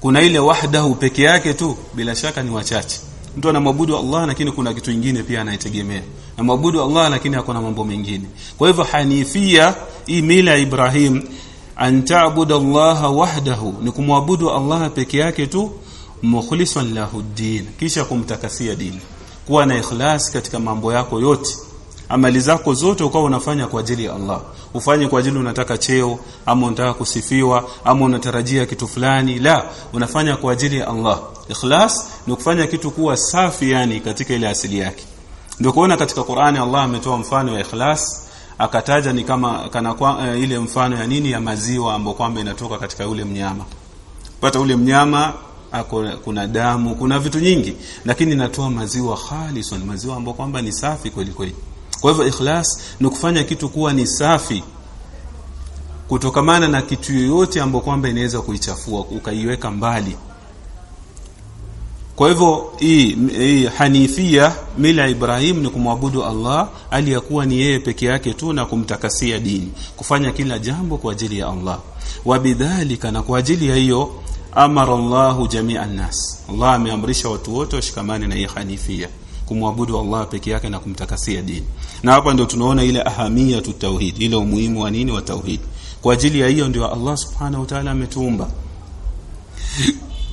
kuna ile wahdahu peke yake tu? Bila shaka ni wachache. Mtu anamwabudu Allah lakini kuna kitu kingine pia anaitegemea. Anamwabudu Allah lakini hakuna mambo mengine. Kwa hivyo hanifia hii mila ya Ibrahim antaabudu allaha wahdahu ni kumwabudu Allah peke yake tu mukhlishan lahu kisha kumtakasia dini. Kuwa na ikhlas katika mambo yako yote. Amali zako zote ukawa unafanya kwa ajili ya Allah. Ufanye kwa ajili unataka cheo ama unataka kusifiwa ama unatarajia kitu fulani la unafanya kwa ajili ya Allah. Ikhlas ni kufanya kitu kuwa safi yani katika ile asili yake. Ndio kuona katika Qur'ani Allah ametoa mfano wa ikhlas akataja ni kama kana kwa, e, ile mfano ya nini ya maziwa ambayo kwamba inatoka katika ule mnyama. Pata ule mnyama ako, kuna damu kuna vitu nyingi lakini inatoa maziwa khalisan maziwa ambayo kwamba ni safi kweli kweli. Kwa hivyo ikhlas ni kufanya kitu kuwa ni safi kutokamana na kitu yoyote ambayo kwamba inaweza kuichafua ukaiweka mbali kwa hivyo hii, hii hanifia mila Ibrahim ni kumwabudu Allah aliyakuwa ni yeye peke yake tu na kumtakasia dini kufanya kila jambo kwa ajili ya Allah. Wabidhalika na kwa ajili ya hiyo amara Allahu jamia nas Allah ameamrisha watu wote washikamane na hii hanifia kumwabudu Allah peke yake na kumtakasia dini. Na hapa ndio tunaona ile ahamia tu tauhid ile umuhimu wa nini wa tauhid. Kwa ajili ya hiyo ndio Allah subhanahu wa ta'ala ametuumba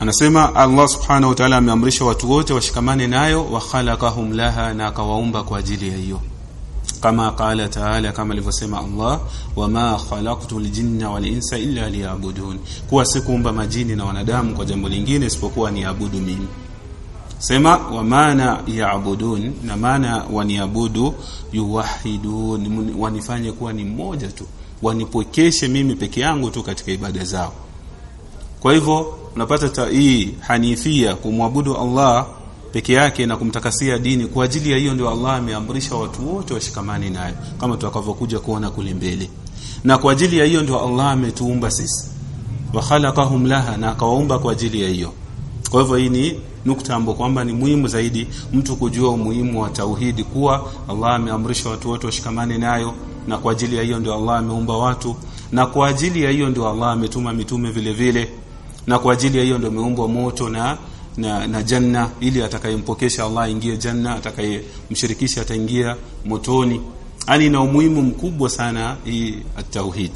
anasema Allah subhanahu wa ta'ala ameamrisha watu wote washikamane nayo wa khalaqahum laha na akawaumba kwa ajili ya hiyo. Kama qala ta'ala kama alivyosema Allah wama khalaqtu aljinna wal insa illa liya'budun. Kuwa sikuumba majini na wanadamu kwa jambo lingine isipokuwa niabudu mimi. Sema wa maana yaabudun na maana waniabudu yuwahidun wanifanye kuwa ni mmoja tu. Wanipwekeshe mimi peke yangu tu katika ibada zao. Kwa hivyo unapata hii hanifia kumwabudu Allah peke yake na kumtakasia dini. Kwa ajili ya hiyo ndio Allah ameamrisha watu wote washikamani nayo kama tutakavyokuja kuona kule mbele. Na kwa ajili ya hiyo ndio Allah ametuumba sisi. Wa khalaqahum laha na akawaumba kwa ajili ya hiyo. Kwa hivyo hii ni nukta ambayo kwamba ni muhimu zaidi mtu kujua umuhimu wa tauhidi kuwa Allah ameamrisha watu wote washikamane nayo na kwa ajili ya hiyo ndio Allah ameumba watu na kwa ajili ya hiyo ndio Allah ametuma mitume vile vile na kwa ajili ya hiyo ndio umeumbwa moto na na, na janna ili atakayempokesha Allah ingie janna atakayemshirikisha ataingia motoni. Yani na umuhimu mkubwa sana hii at-tauhid.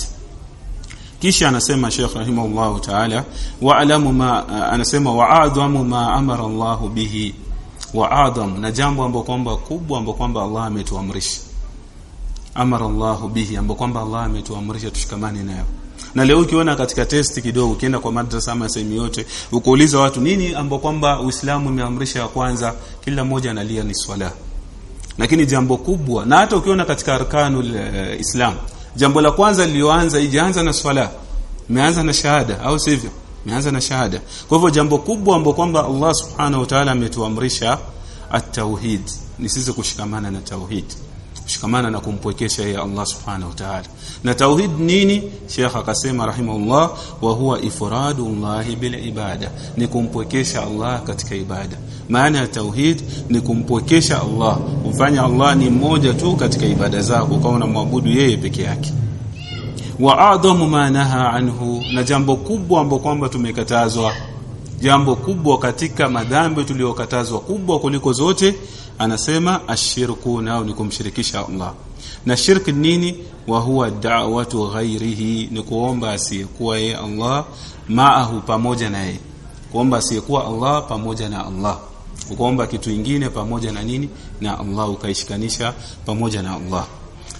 Kisha anasema Sheikh rahimahullah ta'ala wa alamu ma anasema wa adhamu ma amara Allah bihi. Wa wa'adham na jambo ambalo kwamba kubwa ambalo kwamba Allah ametuamrisha. Amara Allah bihi ambalo kwamba Allah ametuamrisha tushikamane nayo na leo ukiona katika test kidogo ukienda kwa madrasa ama sehemu yote ukuuliza watu nini ambao kwamba Uislamu umeamrisha ya kwanza kila mmoja analia ni swala. Lakini jambo kubwa na hata ukiona katika arkanul uh, Islam jambo la kwanza lilioanza ijaanza na swala imeanza na shahada au sivyo? Imeanza na shahada. Kwa hivyo jambo kubwa ambapo kwamba Allah subhanahu wa ta'ala ametuamrisha at-tauhid ni sisi kushikamana na tauhid kushikamana na kumpwekesha yeye Allah subhanahu wa ta'ala. Na tauhid nini? Sheikh akasema rahimahullah wa huwa ifradu Allah bil ibada. Ni kumpwekesha Allah katika ibada. Maana ya tauhid ni kumpwekesha Allah. Kumfanya Allah ni mmoja tu katika ibada zako kwa unamwabudu yeye peke yake. Wa adamu ma naha anhu. Na jambo kubwa ambalo kwamba tumekatazwa jambo kubwa katika madhambi tuliyokatazwa kubwa kuliko zote anasema ashirku nao ni kumshirikisha Allah. Na shirki nini? Wa huwa da'watu ghairihi ni kuomba asiyekuwa ye Allah maahu pamoja na yeye. Kuomba asiyekuwa Allah pamoja na Allah. Kuomba kitu kingine pamoja na nini? Na Allah ukaishikanisha pamoja na Allah.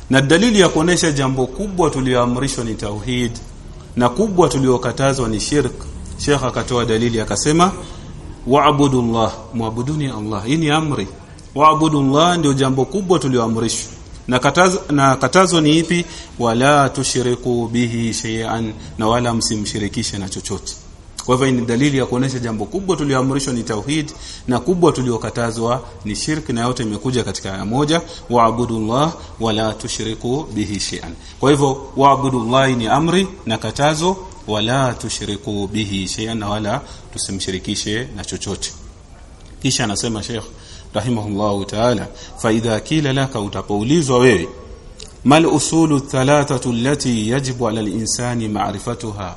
Na dalili ya kuonesha jambo kubwa tulioamrishwa ni tauhid. Na kubwa tuliokatazwa ni shirk. Sheikh akatoa dalili akasema wa'budullah muabuduni Allah. Hii ni amri wa'budullah ndio jambo kubwa tulioamrishwa. Na katazo, na katazo ni ipi? Wala tushiriku bihi shay'an na wala msimshirikishe na chochote. Kwa hivyo ni dalili ya kuonesha jambo kubwa tulioamrishwa ni tauhid na kubwa tuliokatazwa ni shirki na yote imekuja katika aya moja waabudullah wala tushiriku bihi shay'an. Kwa hivyo waabudullah ni amri na katazo wala tushiriku bihi shay'an na wala tusimshirikishe na chochote. Kisha anasema Sheikh rahimahullahu ta'ala fa idha kila laka utapoulizwa wewe mal usulu thalathatu allati yajibu ala al-insani ma'rifatuha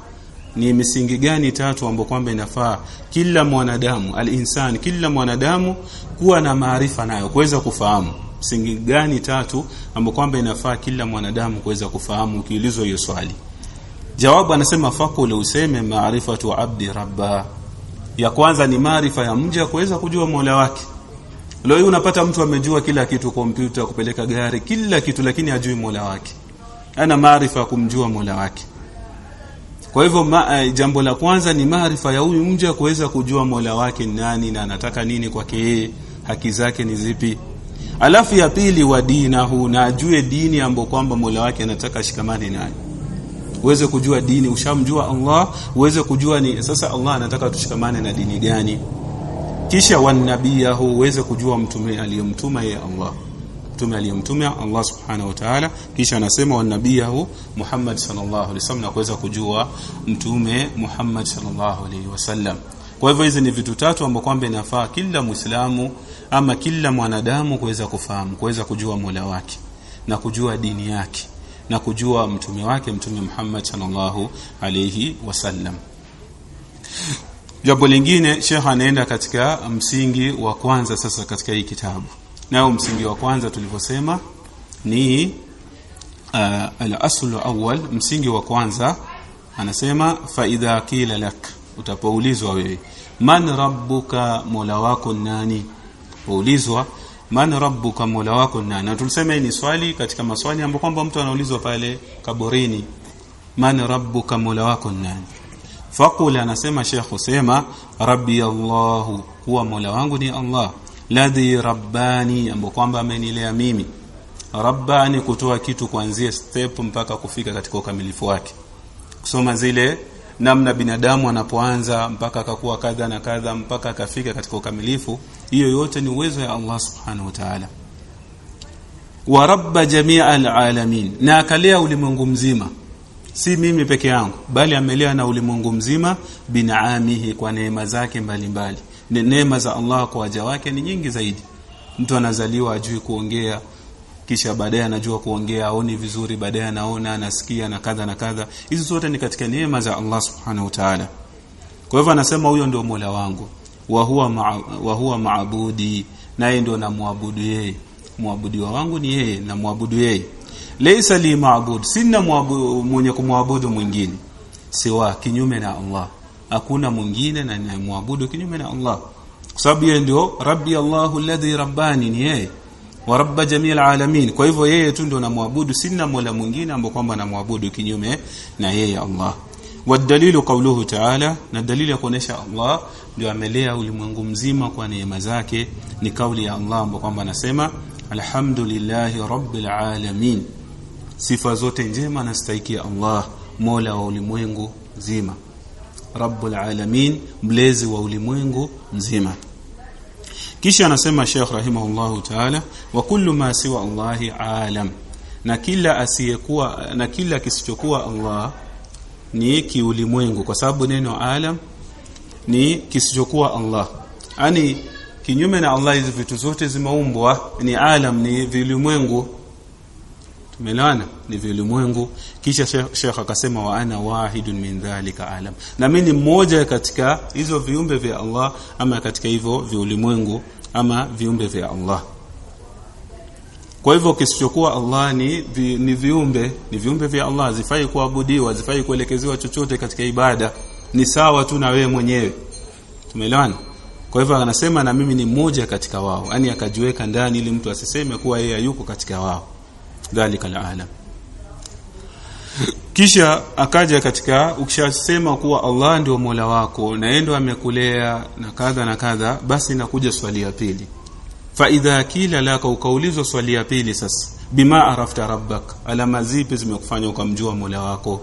ni misingi gani tatu ambayo kwamba inafaa kila mwanadamu al-insan kila mwanadamu kuwa na maarifa nayo kuweza kufahamu? Msingi gani tatu ambayo kwamba inafaa kila mwanadamu kuweza kufahamu kiulizo hiyo swali? Jawabu anasema fakule useme maarifatu abdi rabba. Ya kwanza ni maarifa ya mja kuweza kujua Mola wake leo hii unapata mtu amejua kila kitu kompyuta kupeleka gari kila kitu lakini hajui Mola wake. Ana maarifa ya kumjua Mola wake. Kwa hivyo ma, eh, jambo la kwanza ni maarifa ya huyu mja kuweza kujua Mola wake ni nani na anataka nini kwake yeye haki zake ni zipi. Alafu ya pili wa dinahu na ajue dini ambayo kwamba Mola wake anataka shikamani nayo. Uweze kujua dini. Ushamjua Allah uweze kujua ni sasa Allah anataka tushikamane na dini gani kisha wanabiyahu uweze kujua mtume aliyomtuma yeye Allah. Mtume aliyemtuma Allah subhanahu wa ta'ala. Kisha anasema wanabiyahu Muhammad sallallahu alaihi wasallam na kuweza kujua mtume Muhammad sallallahu alaihi wasallam kwa hivyo hizi ni vitu tatu ambavyo kwamba inafaa kila Muislamu ama kila mwanadamu kuweza kufahamu kuweza kujua Mola wake na kujua dini yake na kujua mtume wake mtume Muhammad sallallahu alayhi wasallam jambo lingine Sheikh anaenda katika msingi wa kwanza sasa katika hii kitabu. Nao msingi wa kwanza tulivyosema ni uh, al-aslu awwal msingi wa kwanza anasema fa idha qila lak utapoulizwa wewe man rabbuka mola wako nani? Poulizwa man rabbuka mola wako nani? Na tulisema hii ni swali katika maswali ambapo kwamba mtu anaulizwa pale kaburini man rabbuka mola wako nani faqul anasema Sheikh husema rabbi Allah huwa mola wangu ni Allah. Ladhi rabbani ambapo kwamba amenilea mimi. Rabbani kutoa kitu kuanzia step mpaka kufika katika ukamilifu wake. Kusoma zile namna binadamu anapoanza mpaka akakuwa kadha na kadha mpaka akafika katika ukamilifu hiyo yote ni uwezo ya Allah subhanahu wa ta'ala. Wa rabba jamia alalamin na akalea ulimwengu mzima si mimi peke yangu bali amelewa na ulimwengu mzima binaamihi kwa neema zake mbalimbali. Neema za Allah kwa waja wake ni nyingi zaidi. Mtu anazaliwa ajui kuongea kisha baadaye anajua kuongea aoni vizuri baadaye anaona anasikia na kadha na kadha. Hizi zote ni katika neema za Allah subhanahu wa ta'ala. Kwa hivyo anasema huyo ndio Mola wangu. Wa huwa ma, wa huwa maabudi naye ndio namwabudu yeye. Mwabudiwa wangu ni yeye namwabudu yeye laysa li maabud sina mwenye kumwabudu mwingine. Siwa kinyume na Allah. Hakuna mwingine na ninayemwabudu kinyume na Allah. Kwa sababu yeye ndio rabbi Allahu alladhi rabbani ni yeye. Wa rabba jamii alamin. Kwa hivyo yeye tu ndio namwabudu. Sina mola mwingine ambapo kwamba namwabudu kinyume na yeye Allah. Wadalilu qawluhu ta'ala na dalili ya kuonesha Allah ndio amelea ulimwengu mzima kwa neema zake. Ni kauli ya Allah ambapo kwamba anasema alhamdulillahi rabbil alamin. Sifa zote njema nastahiki Allah mola wa ulimwengu mzima rabbul alamin mlezi wa ulimwengu mzima kisha anasema Sheikh rahimahullahu ta'ala wa kullu ma siwa Allahi alam. Na kila asiyekuwa na kila kisichokuwa Allah ni kiulimwengu kwa sababu neno alam ni kisichokuwa Allah. Yani kinyume na Allah hizi vitu zote zimeumbwa. Ni alam ni vilimwengu. Tumeelewana? Ni vilimwengu. Kisha Sheikh akasema wa ana wahidun min dhalika alam. Na mimi ni mmoja katika hizo viumbe vya Allah ama katika hivyo viulimwengu ama viumbe vya Allah. Kwa hivyo kisichokuwa Allah ni vi, ni viumbe. Ni viumbe vya Allah. Zifai kuabudiwa zifai kuelekezewa chochote katika ibada. Ni sawa tu na wewe mwenyewe. Tumeelewana kwa hivyo anasema na mimi ni mmoja katika wao. Yani akajiweka ndani ili mtu asiseme kuwa yeye yuko katika wao. Dhalika alala. kisha akaja katika ukishasema kuwa Allah ndio Mola wako na yeye ndio amekulea na kadha na kadha basi inakuja swali ya pili. Fa idha kila laka ukaulizwa swali ya pili sasa bima arafta rabbak alama zipi zimekufanya ukamjua Mola wako?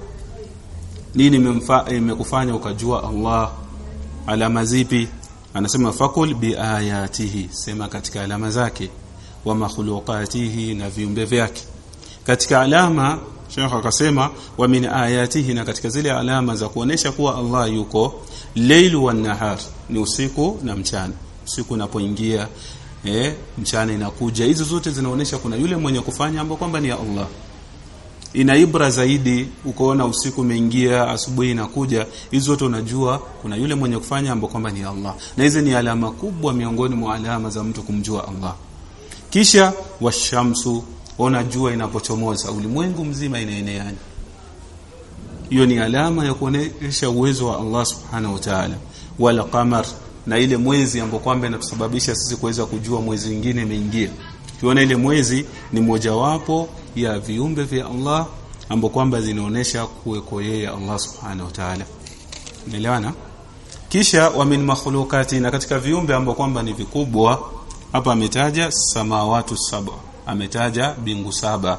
Nini imekufanya ukajua Allah? Alama zipi anasema fakul biayatihi sema katika alama zake wa makhluqatihi na viumbe vyake. Katika alama Sheikh akasema wa min ayatihi na katika zile alama za kuonesha kuwa Allah yuko leilu wan nahar ni usiku na mchana. Usiku unapoingia eh mchana inakuja. Hizo zote zinaonesha kuna yule mwenye kufanya ambapo kwamba ni ya Allah ina ibra zaidi ukoona usiku umeingia asubuhi inakuja. Hizo zote unajua kuna yule mwenye kufanya ambapo kwamba ni Allah. Na hizi ni alama kubwa miongoni mwa alama za mtu kumjua Allah. Kisha washamsu ona jua inapochomoza. Ulimwengu mzima inaenea. Hiyo ni alama ya kuonesha uwezo wa Allah subhanahu wa ta'ala. Wala qamar na ile mwezi ambao kwamba inatusababisha sisi kuweza kujua mwezi mwingine imeingia. Tukiona ile mwezi ni mojawapo ya viumbe vya Allah ambao kwamba zinaonesha kuweko yeye Allah subhanahu wa ta'ala. Umeelewana? Kisha wa min makhluqati na katika viumbe ambao kwamba ni vikubwa hapa ametaja samawatu saba. Ametaja bingu saba.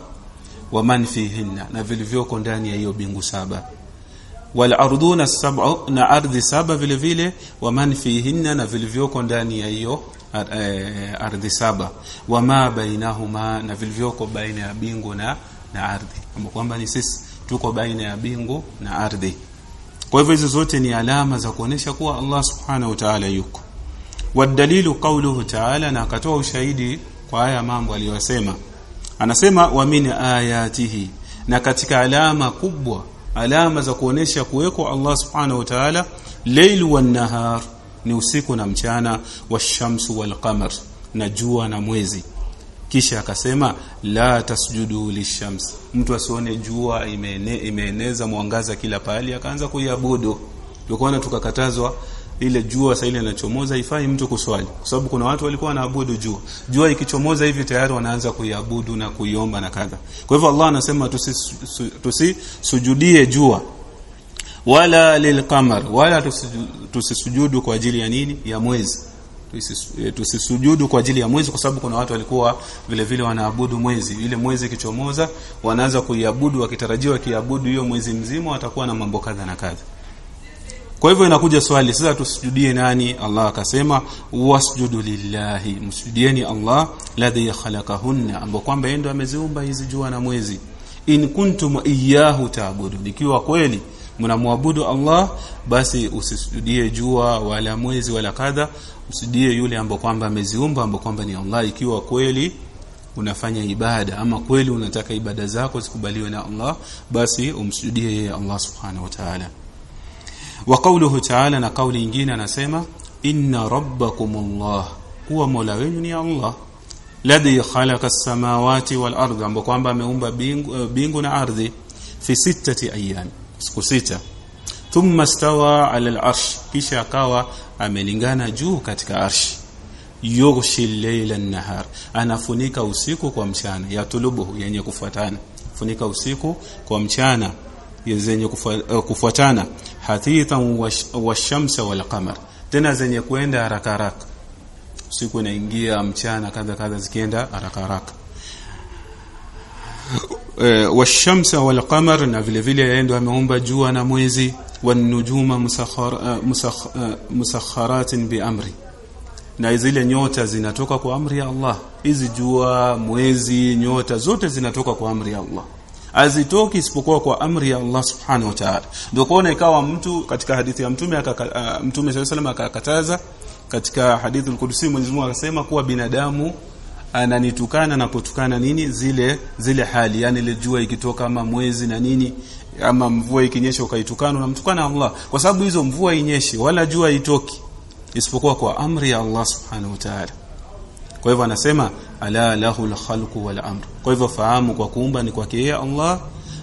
Wa man fihinna na vilivyoko ndani ya hiyo bingu saba. Wal arduna sab'u na ardhi saba vile vile. Wa man fihinna na vilivyoko ndani ya hiyo ardhi saba. Wa ma bainahuma na vilivyoko baina ya bingu na na ardhi. Ambapo kwamba ni sisi tuko baina ya bingu na ardhi. Kwa hivyo hizo zote ni alama za kuonesha kuwa Allah subhanahu wa ta'ala yuko. Wadalilu qawluhu ta'ala na akatoa ushahidi kwa haya mambo aliyosema. Anasema wa min ayatihi na katika alama kubwa alama za kuonesha kuweko Allah subhanahu wa ta'ala lailu wan nahar ni usiku na mchana wa shamsu wal qamar na jua na mwezi. Kisha akasema la tasjudu lishams mtu asione jua imene, imeeneza mwangaza kila pahali akaanza kuiabudu. Tulikuwa tukakatazwa ile jua sasa ile inachomoza ifai mtu kuswali. Kwa sababu kuna watu walikuwa wanaabudu jua. Jua ikichomoza hivi tayari wanaanza kuiabudu na kuiomba na kadha. Kwa hivyo Allah anasema tusisujudie tusi, jua wala lilqamar wala tusisujudu kwa ajili ya nini? Ya mwezi. Tusisujudu kwa ajili ya mwezi kwa sababu kuna watu walikuwa vile vile wanaabudu mwezi. Ile mwezi ikichomoza wanaanza kuiabudu wakitarajia wakiabudu hiyo mwezi mzima watakuwa na mambo kadha na kadha. Kwa hivyo inakuja swali sasa tusujudie nani? Allah akasema wasjudu lillahi msujudieni Allah ladhi khalaqahunna ambao kwamba yeye ndo ameziumba hizi jua na mwezi. In kuntum iyyahu ta'budu ikiwa kweli mnamwabudu Allah basi usisujudie jua wala mwezi wala kadha. Usujudie yule ambao kwamba ameziumba ambao kwamba ni Allah. Ikiwa kweli unafanya ibada ama kweli unataka ibada zako zikubaliwe na Allah basi umsujudie yeye Allah subhanahu wa ta'ala. Wa qawluhu ta'ala na kauli nyingine anasema inna rabbakumullah huwa mola wenu ni Allah ladhi khalaqa as-samawati wal ardh ambao kwamba ameumba bingu, bingu na ardhi fi sittati ayyam siku sita. Thumma stawa ala al-arsh kisha akawa amelingana juu katika arshi. Yughshi layla an-nahar anafunika usiku kwa mchana yatulubuhu yenye kufuatana. Funika usiku kwa mchana zenye kufuatana. Hatithan washamsa wal qamar tena zenye kuenda haraka haraka. Usiku inaingia mchana kadha kadha zikienda haraka haraka e, washamsa walqamar, na vile vile yeye ndo ameumba jua na mwezi. Wanujuma musakhar, musakh, musakharatin bi amri. Na zile nyota zinatoka kwa amri ya Allah. Hizi jua mwezi nyota zote zinatoka kwa amri ya Allah. Azitoki isipokuwa kwa amri ya Allah subhanahu wa ta'ala. Ndio kuona ikawa mtu katika hadithi ya mtume akaka, uh, mtume sallallahu alayhi wasallam akakataza katika hadithi al-Qudsi Mwenyezi Mungu akasema kuwa binadamu ananitukana na kutukana nini? Zile zile hali. Yani ile jua ikitoka ama mwezi na nini ama mvua ikinyesha ukaitukana unamtukana Allah. Kwa sababu hizo mvua inyeshe wala jua itoki isipokuwa kwa amri ya Allah subhanahu wa ta'ala. Kwa hivyo anasema ala lahu khalqu wal amr. Kwa hivyo fahamu kwa kuumba ni kwake yeye Allah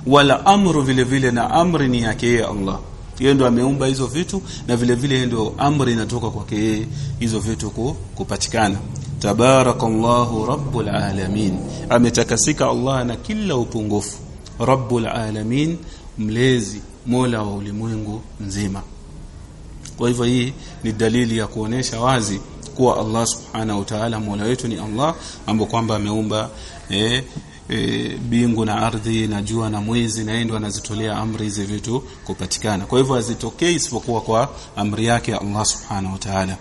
wala amru vile vile na amri ni yake yeye Allah. Yeye ndo ameumba hizo vitu na vile vile ndio amri inatoka kwake yeye hizo vitu kupatikana tabarakallahu rabbul alamin. Ametakasika Allah na kila upungufu. Rabbul alamin mlezi mola wa ulimwengu nzima. Kwa hivyo hii ni dalili ya kuonesha wazi kuwa Allah subhanahu wa ta'ala mola wetu ni Allah ambaye kwamba ameumba eh, e, bingu na ardhi na jua na mwezi na yeye ndo anazitolea amri hizi vitu kupatikana. Kwa hivyo hazitokei isipokuwa kwa amri yake ya Allah subhanahu wa ta'ala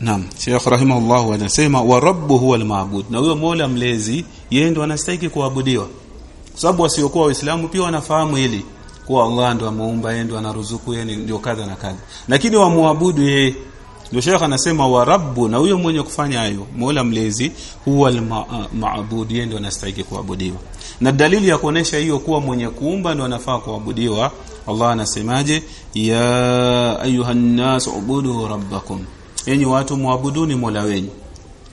Naam Sheikh rahimahullah anasema wa rabbu huwa al-ma'bud. Na huyo Mola mlezi yeye ndo anastahili kuabudiwa. Kwa sababu wasiokuwa waislamu pia wanafahamu hili kuwa Allah ndo ameumba yeye ndo anaruzuku yeye ndio kadha na kadha. Lakini wamwabudu yeye. Ndio Sheikh anasema wa rabbu. Na huyo mwenye kufanya hayo Mola mlezi huwa al-ma'bud yeye ndo anastahili kuabudiwa. Na dalili ya kuonesha hiyo kuwa mwenye kuumba ndo anafaa kuabudiwa Allah anasemaje? Ya ayuhan nas ubudu rabbakum enyi watu muabuduni Mola wenyu.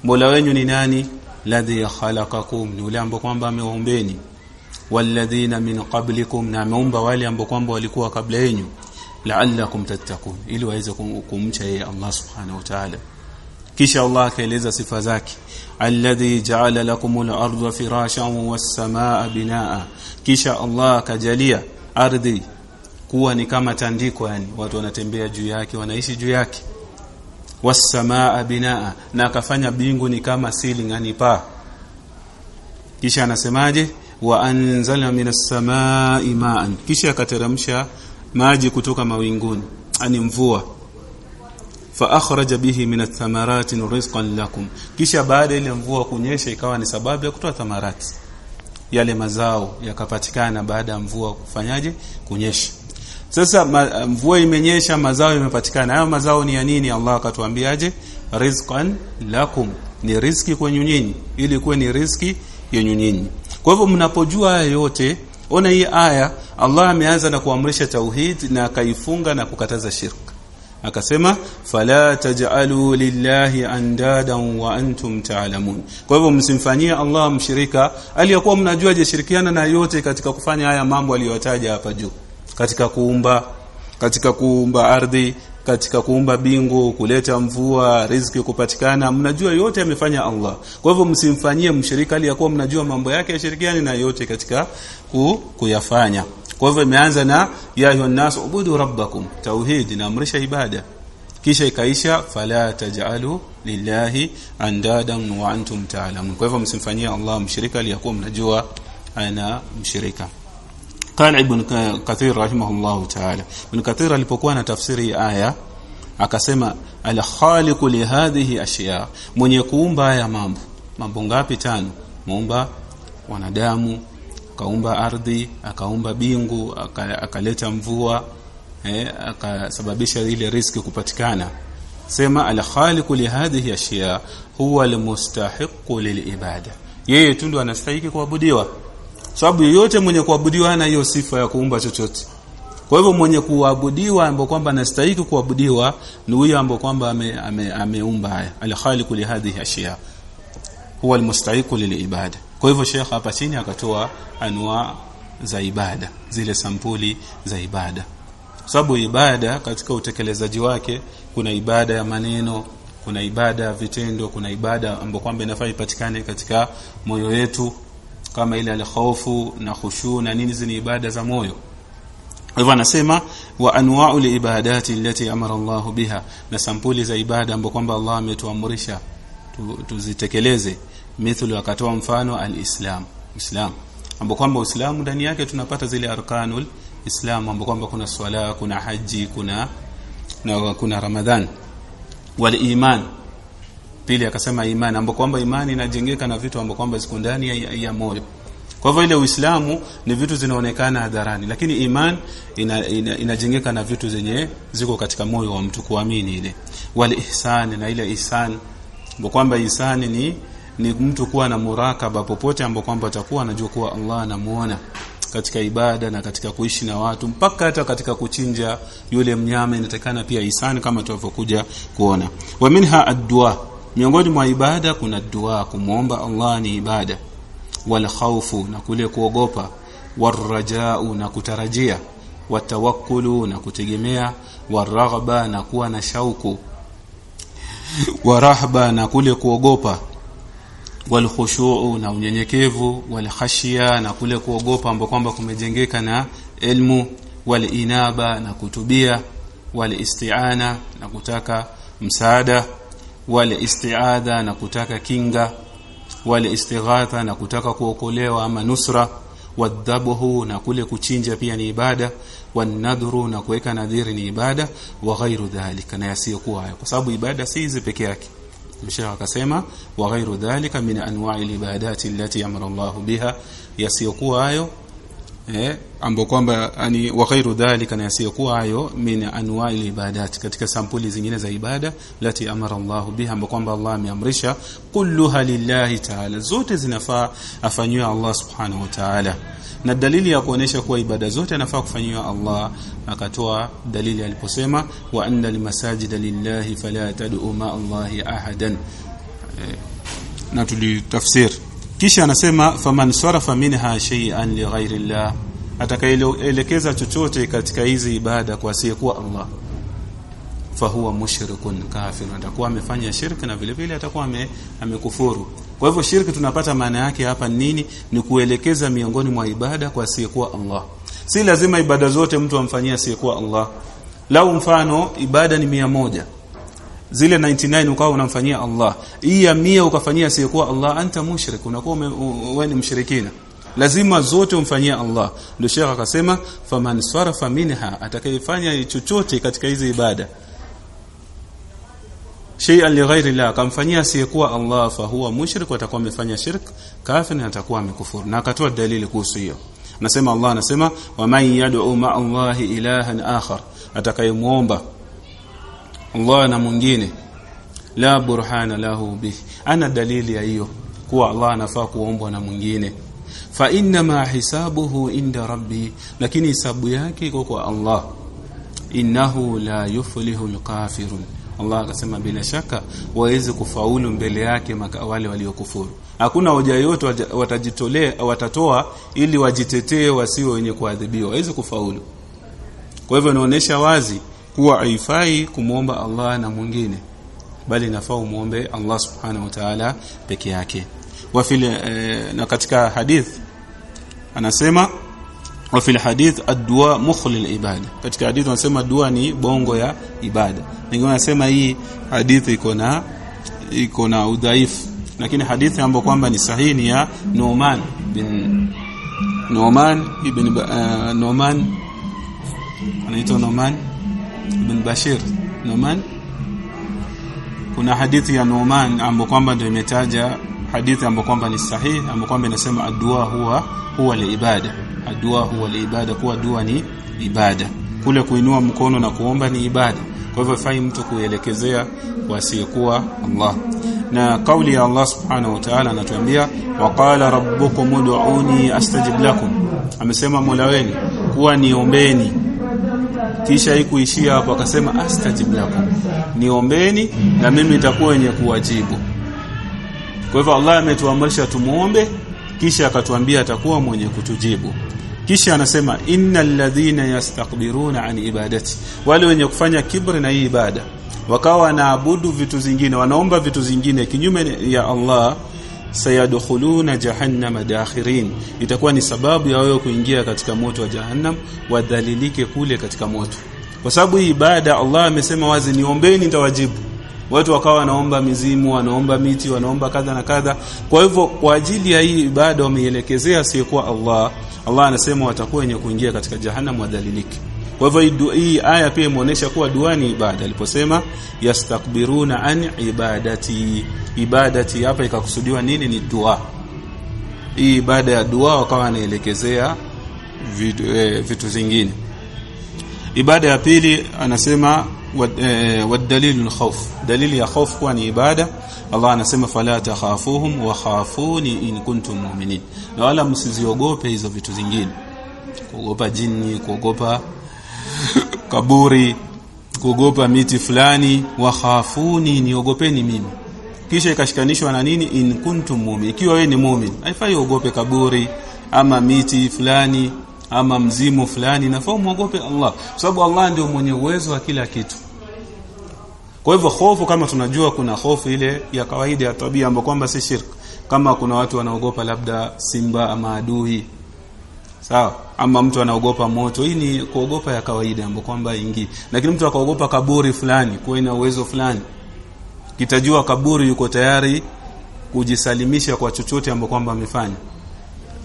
Mola wenyu ni nani? Ladhi khalaqakum. Ni yule ambaye kwamba ameumbeni walladhina min qablikum na ameumba wale ambao kwamba walikuwa kabla yenu. La'allakum tattaqun. Ili waweze kumcha yeye Allah subhanahu wa ta'ala. Kisha Allah akaeleza sifa zake. Alladhi ja'ala lakumul arda firashan was samaa binaa. Kisha Allah akajalia ardhi kuwa ni kama tandiko yani. Watu wanatembea juu yake wanaishi juu yake wasamaa binaa. Na akafanya bingu ni kama ceiling yani paa kisha anasemaje? Wa anzala minas samaa'i ma'an. Kisha akateremsha maji kutoka mawinguni. Ani mvua. Fa akhraja bihi min athamarati rizqan lakum. Kisha baada ile mvua kunyesha ikawa ni sababu ya kutoa thamarati. Yale mazao yakapatikana baada ya mvua kufanyaje? Kunyesha sasa ma, mvua imenyesha mazao yamepatikana. Hayo mazao ni ya nini? Allah akatuambiaje? Rizqan lakum. Ni riziki kwenyu nyinyi ili kuwe ni riziki yenyu nyinyi. Kwa hivyo mnapojua haya yote ona hii aya Allah ameanza na kuamrisha tauhid na akaifunga na kukataza shirk. Akasema fala taj'alu lillahi andadan wa antum ta'lamun. Kwa hivyo msimfanyie Allah mshirika aliyokuwa mnajua je shirikiana na yote katika kufanya haya mambo aliyotaja hapa juu katika kuumba katika kuumba ardhi katika kuumba bingu kuleta mvua riziki kupatikana. Mnajua yote amefanya Allah. Kwa hivyo msimfanyie mshirika aliyakuwa mnajua mambo yake yashirikiani na yote katika ku, kuyafanya. Kwa hivyo imeanza na ya ayuha nas ubudu rabbakum. Tauhid inaamrisha ibada. Kisha ikaisha fala taj'alu lillahi andadan wa antum ta'lamun. Kwa hivyo msimfanyie Allah mshirika aliyakuwa mnajua ana mshirika Kana Ibn Kathir rahimahullahu ta'ala. Ibn Kathir alipokuwa anatafsiri aya akasema al-khaliqu li hadhihi ashiya, mwenye kuumba haya mambo. Mambo ngapi? Tano. Muumba wanadamu, akaumba ardhi, akaumba bingu, akaleta aka mvua, eh, akasababisha ile riski kupatikana. Sema al-khaliqu li hadhihi ashiya huwa al-mustahiqu lil ibada, yeye tu ndo anastahili kuabudiwa sababu yeyote mwenye kuabudiwa hana hiyo sifa ya kuumba chochote. Kwa hivyo mwenye kuabudiwa ambapo kwamba anastahili kuabudiwa ni huyo ambapo kwamba ameumba ame, ame haya. Al-khaliqu li hadhihi ashiya huwa al-mustahiqu lil ibada. Kwa hivyo Sheikh hapa chini akatoa anwa za ibada zile sampuli za ibada. Sababu ibada katika utekelezaji wake kuna ibada ya maneno kuna ibada ya vitendo kuna ibada ambayo kwamba inafaa ipatikane katika moyo wetu kama ile alkhawfu na khushu na nini zini ibada za moyo. Hivyo anasema wa anwa'u liibadati allati amara Allahu biha na sampuli za ibada ambapo kwamba Allah ametuamrisha tuzitekeleze. Tu mithlu akatoa mfano alislam. Islam. Ambapo kwamba uislamu ndani yake tunapata zile arkanul islam ambapo kwamba kuna swala kuna haji kuna na kuna ramadhan. Wal iman pili akasema imani ambapo kwamba imani inajengeka na vitu ambapo kwamba ziko ndani ya, ya moyo. Kwa hivyo ile uislamu ni vitu zinaonekana hadharani lakini iman inajengeka ina, ina na vitu zenye ziko katika moyo wa mtu kuamini ile. Wal ihsan na ile ihsan ambapo kwamba ihsan ni ni mtu kuwa na murakaba popote ambapo kwamba atakuwa anajua kuwa Allah anamuona katika ibada na katika kuishi na watu mpaka hata katika kuchinja yule mnyama inatakana pia ihsan kama tulivyokuja kuona. Wa minha ad-dua miongoni mwa ibada kuna dua kumwomba Allah ni ibada. Wal khawfu na kule kuogopa. Warajau na kutarajia. Watawakkulu na kutegemea. Waraghba na kuwa na shauku. Warahba na kule kuogopa. Walkhushuu na unyenyekevu. Walkhashya na kule kuogopa ambapo kwamba kumejengeka na elmu wal inaba na kutubia. Walistiana na kutaka msaada wal istiada na kutaka kinga wal istighatha na kutaka kuokolewa ama nusra wadhabuhu na kule kuchinja pia ni ibada wanadhuru na kuweka nadhiri ni ibada wa ghairu dhalika na yasiyokuwa hayo. Kwa sababu ibada si hizi peke yake. Mshaa akasema wa ghairu dhalika min anwa'il ibadati allati amara Allah biha yasiyokuwa hayo eh ambapo kwamba yani wa ghairu dhalika na yasiyokuwa hayo min anwa'il ibadat, katika sampuli zingine za ibada lati amara Allahu biha ambapo kwamba Allah ameamrisha kulluha lillahi ta'ala zote zinafaa afanywe Allah subhanahu wa ta'ala. Na dalili ya kuonesha kuwa ibada zote anafaa kufanyiwa Allah akatoa dalili aliposema wa anna almasajida lillahi fala tad'u ma Allahi ahadan. Eh, na tulitafsir kisha anasema faman sarafa minha shay'an li ghairi Allah atakayeelekeza chochote katika hizi ibada kwa asiyekuwa Allah fahuwa mushrikun kafir. Atakuwa amefanya shirki na vile vile atakuwa amekufuru. Kwa hivyo shirki tunapata maana yake hapa nini? Ni kuelekeza miongoni mwa ibada kwa asiyekuwa Allah. Si lazima ibada zote mtu amfanyia asiyekuwa Allah. Lau mfano ibada ni mia moja zile 99 ukawa unamfanyia Allah. Hii ya 100 ukafanyia siyekuwa Allah anta mushrik unakuwa wewe ni mshirikina. Lazima zote umfanyia Allah. Ndio Sheikh akasema faman sarafa minha atakayefanya chochote katika hizi ibada. Shay'an li ghairi la kamfanyia asiyekuwa Allah fa huwa mushrik atakuwa amefanya shirk kafir na atakuwa amekufuru. Na akatoa dalili kuhusu hiyo. Nasema Allah anasema waman yad'u ma'a ilahan akhar atakayemuomba Allah na mwingine. La burhana lahu bih ana dalili ya hiyo kuwa Allah anafaa kuombwa na mwingine. Fa inna ma hisabuhu inda rabbi lakini hisabu yake iko kwa Allah. Innahu la yuflihu alkafirun. Allah akasema bila shaka waweze kufaulu mbele yake wale waliokufuru. Hakuna hoja yote watajitolea watatoa ili wajitetee wasio wenye kuadhibiwa. Waweze kufaulu. Kwa hivyo inaonesha wazi kuwa haifai kumwomba Allah na mwingine bali inafaa umuombe Allah subhanahu wa ta'ala peke yake. Wa fil eh, na katika hadith anasema wa fil hadith ad-dua mukhli al-ibada katika hadith anasema dua ni bongo ya ibada. Wengine wanasema hii hadith iko na iko na udhaifu. Lakini hadithi ambayo kwamba ni sahihi ni ya Nu'man bin Nu'man ibn uh, Nu'man anaitwa Nu'man ibn Bashir. Nu'man. Kuna hadithi ya Nu'man ambayo kwamba ndio imetaja hadithi ambayo kwamba ni sahihi ambayo kwamba inasema addu'a huwa huwa ibada addu'a huwa ibada kuwa dua ni ibada. Kule kuinua mkono na kuomba ni ibada. Kwa hivyo fai mtu kuelekezea wasiyekuwa Allah. Na kauli ya Allah subhanahu wa ta'ala anatuambia waqala rabbukum ud'uni astajib lakum. Amesema Mola wenu kuwa niombeni kisha ikuishia hapo akasema astajib lakum niombeni na mimi nitakuwa wenye kuwajibu. Kwa hivyo Allah ametuamrisha tumuombe kisha akatuambia atakuwa mwenye kutujibu. Kisha anasema innal ladhina yastakbiruna an ibadati wale wenye kufanya kibri na hii ibada. Wakawa wanaabudu vitu zingine wanaomba vitu zingine kinyume ya Allah sayadkhuluna jahannama dakhirin. Itakuwa ni sababu ya wao kuingia katika moto wa jahannam wadhalilike kule katika moto. Kwa sababu hii ibada Allah amesema wazi niombeni nitawajibu. Watu wakawa wanaomba mizimu wanaomba miti wanaomba kadha na kadha. Kwa hivyo kwa ajili ya hii ibada wameielekezea asiyekuwa Allah. Allah anasema watakuwa wenye kuingia katika jahannam wadhalilike kwa hivyo hii aya pia imeonyesha kuwa dua ni ibada. Aliposema yastakbiruna an ibadati. Ibadati hapa ikakusudiwa nini? Ni dua. Hii ibada ya dua wakawa anaelekezea vitu, eh, vitu zingine. Ibada ya pili anasema wadalilu khawf. Dalili ya khauf kuwa ni ibada. Allah anasema fala takhafuhum wa khafuni in kuntum mu'minin. Na wala msiziogope hizo vitu zingine. Kuogopa jini kuogopa kaburi kuogopa miti fulani wa khafuni niogopeni mimi. Kisha ikashikanishwa na nini? In kuntum mu'min. Ikiwa wewe ni mu'min haifai uogope kaburi ama miti fulani ama mzimu fulani. Nafaa muogope Allah. Sababu Allah ndio mwenye uwezo wa kila kitu. Kwa hivyo hofu kama tunajua kuna hofu ile ya kawaida ya tabia ambayo kwamba si shirk. Kama kuna watu wanaogopa labda simba ama adui sawa? Ama mtu anaogopa moto. Hii ni kuogopa ya kawaida ambapo kwamba ingii lakini mtu akaogopa kaburi fulani kuwa ina uwezo fulani. Kitajua kaburi yuko tayari kujisalimisha kwa chochote ambapo kwamba amefanya.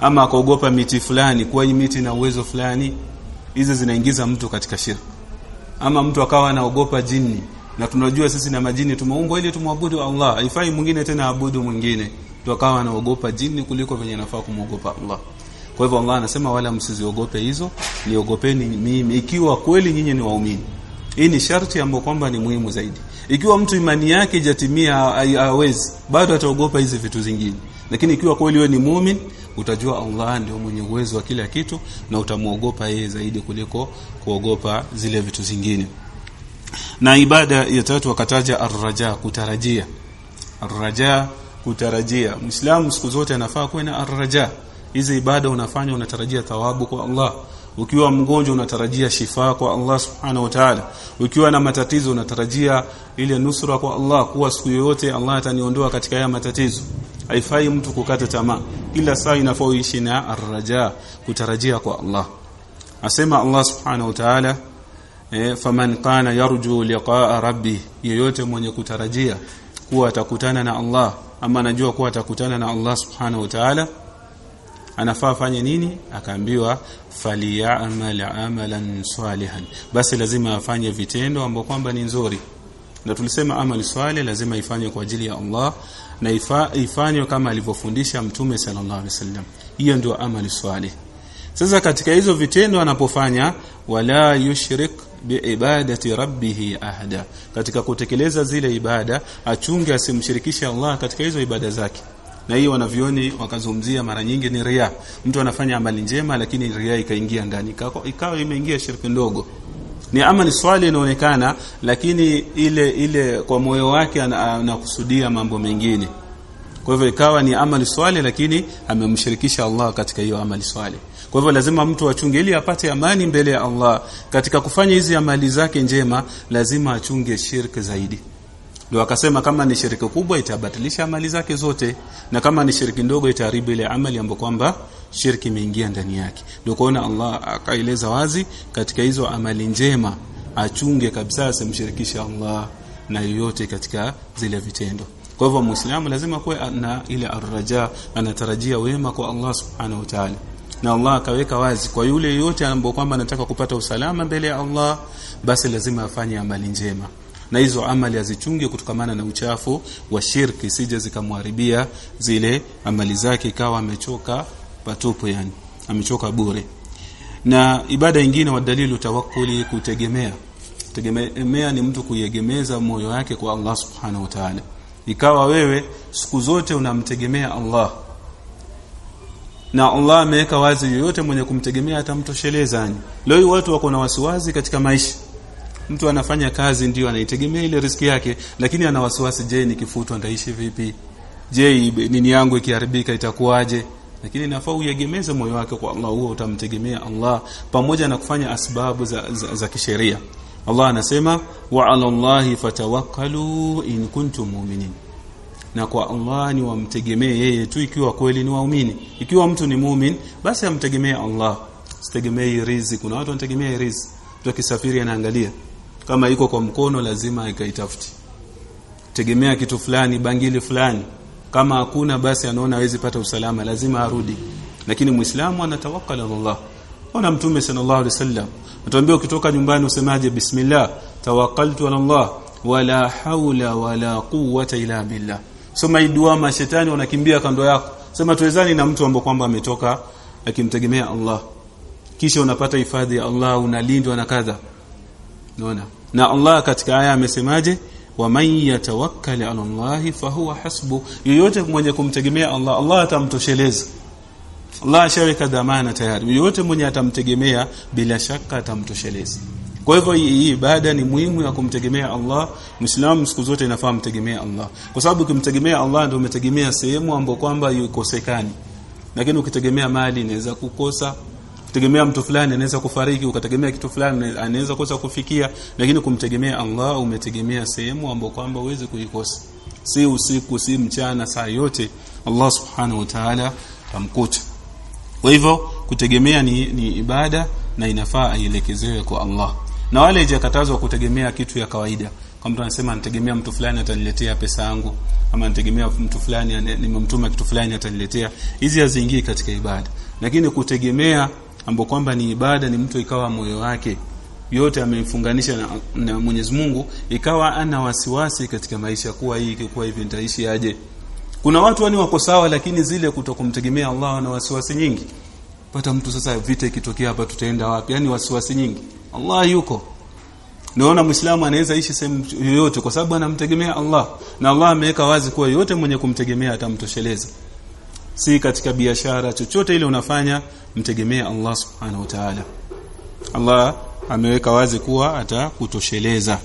Ama akaogopa miti fulani kwa hii miti na uwezo fulani. Hizi zinaingiza mtu katika shirka. Ama mtu akawa anaogopa jini. Na tunajua sisi na majini tumeumbwa ili tumwabudu Allah. Haifai mwingine tena abudu mwingine. Tu akawa anaogopa jini kuliko venye nafaa kumwogopa Allah kwa hivyo Allah anasema wala msiziogope hizo niogopeni mimi. Ikiwa kweli nyinyi ni waumini hii ni sharti ambayo kwamba ni muhimu zaidi. Ikiwa mtu imani yake ijatimia hawezi bado ataogopa hizi vitu zingine. Lakini ikiwa kweli wewe ni muumini utajua Allah ndio mwenye uwezo wa kila kitu na utamuogopa yeye zaidi kuliko kuogopa zile vitu zingine. Na ibada ya tatu wakataja arraja kutarajia. Arraja kutarajia. Muislamu siku zote anafaa kuwa na arraja hizi ibada unafanya unatarajia thawabu kwa Allah. Ukiwa mgonjwa unatarajia shifa kwa Allah subhanahu wa ta'ala. Ukiwa na matatizo unatarajia ile nusura kwa Allah kuwa siku yoyote Allah ataniondoa katika haya matatizo. Haifai mtu kukata tamaa. Kila saa inafaa na arraja kutarajia kwa Allah. Asema Allah subhanahu wa ta'ala e, faman kana yarju liqa'a rabbi yeyote mwenye kutarajia kuwa atakutana na Allah ama anajua kuwa atakutana na Allah subhanahu wa ta'ala anafaa afanye nini? Akaambiwa falyamal amalan salihan. Basi lazima afanye vitendo ambapo kwamba ni nzuri. Na tulisema amali swali lazima ifanywe kwa ajili ya Allah na ifanywe kama alivyofundisha mtume sallallahu alaihi wasallam. Hiyo ndio amali swali sasa katika hizo vitendo anapofanya wala yushrik biibadati rabbihi ahada. Katika kutekeleza zile ibada achunge asimshirikishe Allah katika hizo ibada zake na hiyo wanavyoni wakazungumzia mara nyingi ni ria. Mtu anafanya amali njema lakini ria ikaingia ndani ikawa imeingia shirki ndogo. Ni amali swali inaonekana lakini ile ile kwa moyo wake anakusudia mambo mengine. Kwa hivyo ikawa ni amali swali lakini amemshirikisha Allah katika hiyo amali swali. Kwa hivyo lazima mtu achunge ili apate amani mbele ya Allah. Katika kufanya hizi amali zake njema lazima achunge shirki zaidi ndio akasema kama ni shiriki kubwa itabatilisha amali zake zote na kama ni shiriki ndogo itaharibu ile amali ambayo kwamba shirki imeingia ndani yake. Ndio kuona Allah akaeleza wazi katika hizo amali njema achunge kabisa asimshirikishe Allah na yoyote katika zile vitendo. Kwa hivyo muislamu lazima kuwe na ile arraja anatarajia wema kwa Allah subhanahu wa ta'ala. Na Allah akaweka wazi kwa yule yote ambaye kwamba anataka kupata usalama mbele ya Allah basi lazima afanye amali njema na hizo amali azichunge kutokamana na uchafu wa shirki sije zikamharibia zile amali zake ikawa amechoka patupu yani amechoka bure. Na ibada nyingine wa dalilu tawakkuli kutegemea. Tegemea ni mtu kuiegemeza moyo wake kwa Allah subhanahu wa ta'ala. Ikawa wewe siku zote unamtegemea Allah. Na Allah ameweka wazi yoyote mwenye kumtegemea atamtosheleza yani. Leo watu wako na wasiwasi katika maisha mtu anafanya kazi ndio anaitegemea ile riski yake lakini ana wasiwasi je nikifutwa ndaishi vipi? Je nini yangu ikiharibika itakuwaje? Lakini nafaa uyegemeze moyo wake kwa Allah huo utamtegemea Allah pamoja na kufanya asbabu za, za, za kisheria. Allah anasema wa 'ala Allahi fatawakkalu in kuntum mu'minin. Na kwa Allah ni wamtegemee yeye tu ikiwa kweli ni waumini. Ikiwa mtu ni mumin basi amtegemee Allah. Sitegemei riziki. Kuna watu wanategemea riziki. Mtu akisafiri anaangalia kama iko kwa mkono lazima ikaitafuti tegemea kitu fulani bangili fulani. Kama hakuna basi anaona hawezi pata usalama lazima arudi. Lakini muislamu anatawakkala ala Allah. Ona mtume sallallahu alaihi wasallam atuambia ukitoka nyumbani usemaje? Bismillah tawakkaltu ala Allah wala haula wala quwwata illa billah. Soma dua mashetani wanakimbia kando yako. Sema tuwezani na mtu ambaye kwamba ametoka akimtegemea Allah. Kisha unapata hifadhi ya Allah unalindwa na kadha. Unaona na Allah katika aya amesemaje? Waman yatawakkal ala Allah fahuwa hasbu. Yoyote mwenye kumtegemea Allah Allah atamtosheleza. Allah ashaweka dhamana tayari. Yoyote mwenye atamtegemea bila shaka atamtosheleza. Kwa hivyo hii ibada ni muhimu ya kumtegemea Allah. Muislamu siku zote inafaa mtegemea Allah. Kwa sababu ukimtegemea Allah ndio umetegemea sehemu ambayo kwamba yukosekani. Lakini ukitegemea mali inaweza kukosa kutegemea mtu fulani anaweza kufariki ukategemea kitu fulani anaweza kosa kufikia lakini kumtegemea Allah umetegemea sehemu ambayo kwamba uweze kuikosa. Si usiku si mchana saa yote Allah subhanahu wa ta'ala tamkuta kwa hivyo kutegemea ni, ni ibada na inafaa aielekezewe kwa Allah. Na wale hajakatazwa kutegemea kitu ya kawaida kama mtu anasema anategemea mtu fulani ataniletea pesa yangu ama anategemea mtu fulani nimemtuma kitu fulani ataniletea hizi haziingii katika ibada. Lakini kutegemea ambapo kwamba ni ibada ni mtu ikawa moyo wake yote ameifunganisha na, na Mwenyezi Mungu ikawa ana wasiwasi katika maisha kuwa hii ikikuwa hivi nitaishi aje? Kuna watu wani wako sawa lakini zile kutokumtegemea Allah wana wasiwasi nyingi. Pata mtu sasa vita ikitokea hapa tutaenda wapi? Yani wasiwasi nyingi. Allah yuko. Naona Muislamu anaweza ishi sehemu yoyote kwa sababu anamtegemea Allah. Na Allah ameweka wazi kuwa yote mwenye kumtegemea atamtosheleza. Si katika biashara chochote ile unafanya mtegemee Allah subhanahu wa ta'ala. Allah ameweka wazi kuwa atakutosheleza.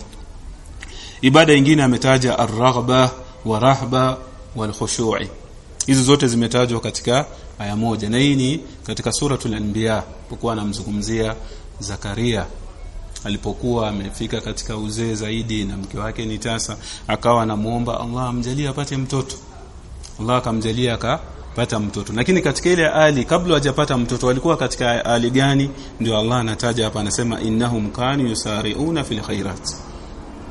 Ibada nyingine ametaja ar-raghba wa rahba wal khushu'i. Hizi zote zimetajwa katika aya moja na hii ni katika suratul anbiya pokuwa anamzungumzia Zakaria. Alipokuwa amefika katika uzee zaidi na mke wake ni tasa akawa anamuomba Allah amjalie apate mtoto. Allah akamjalia akapata mtoto. Lakini katika ile hali kabla hajapata mtoto walikuwa katika hali gani? Ndio Allah anataja hapa anasema innahum kanu yusari'una fil khairat.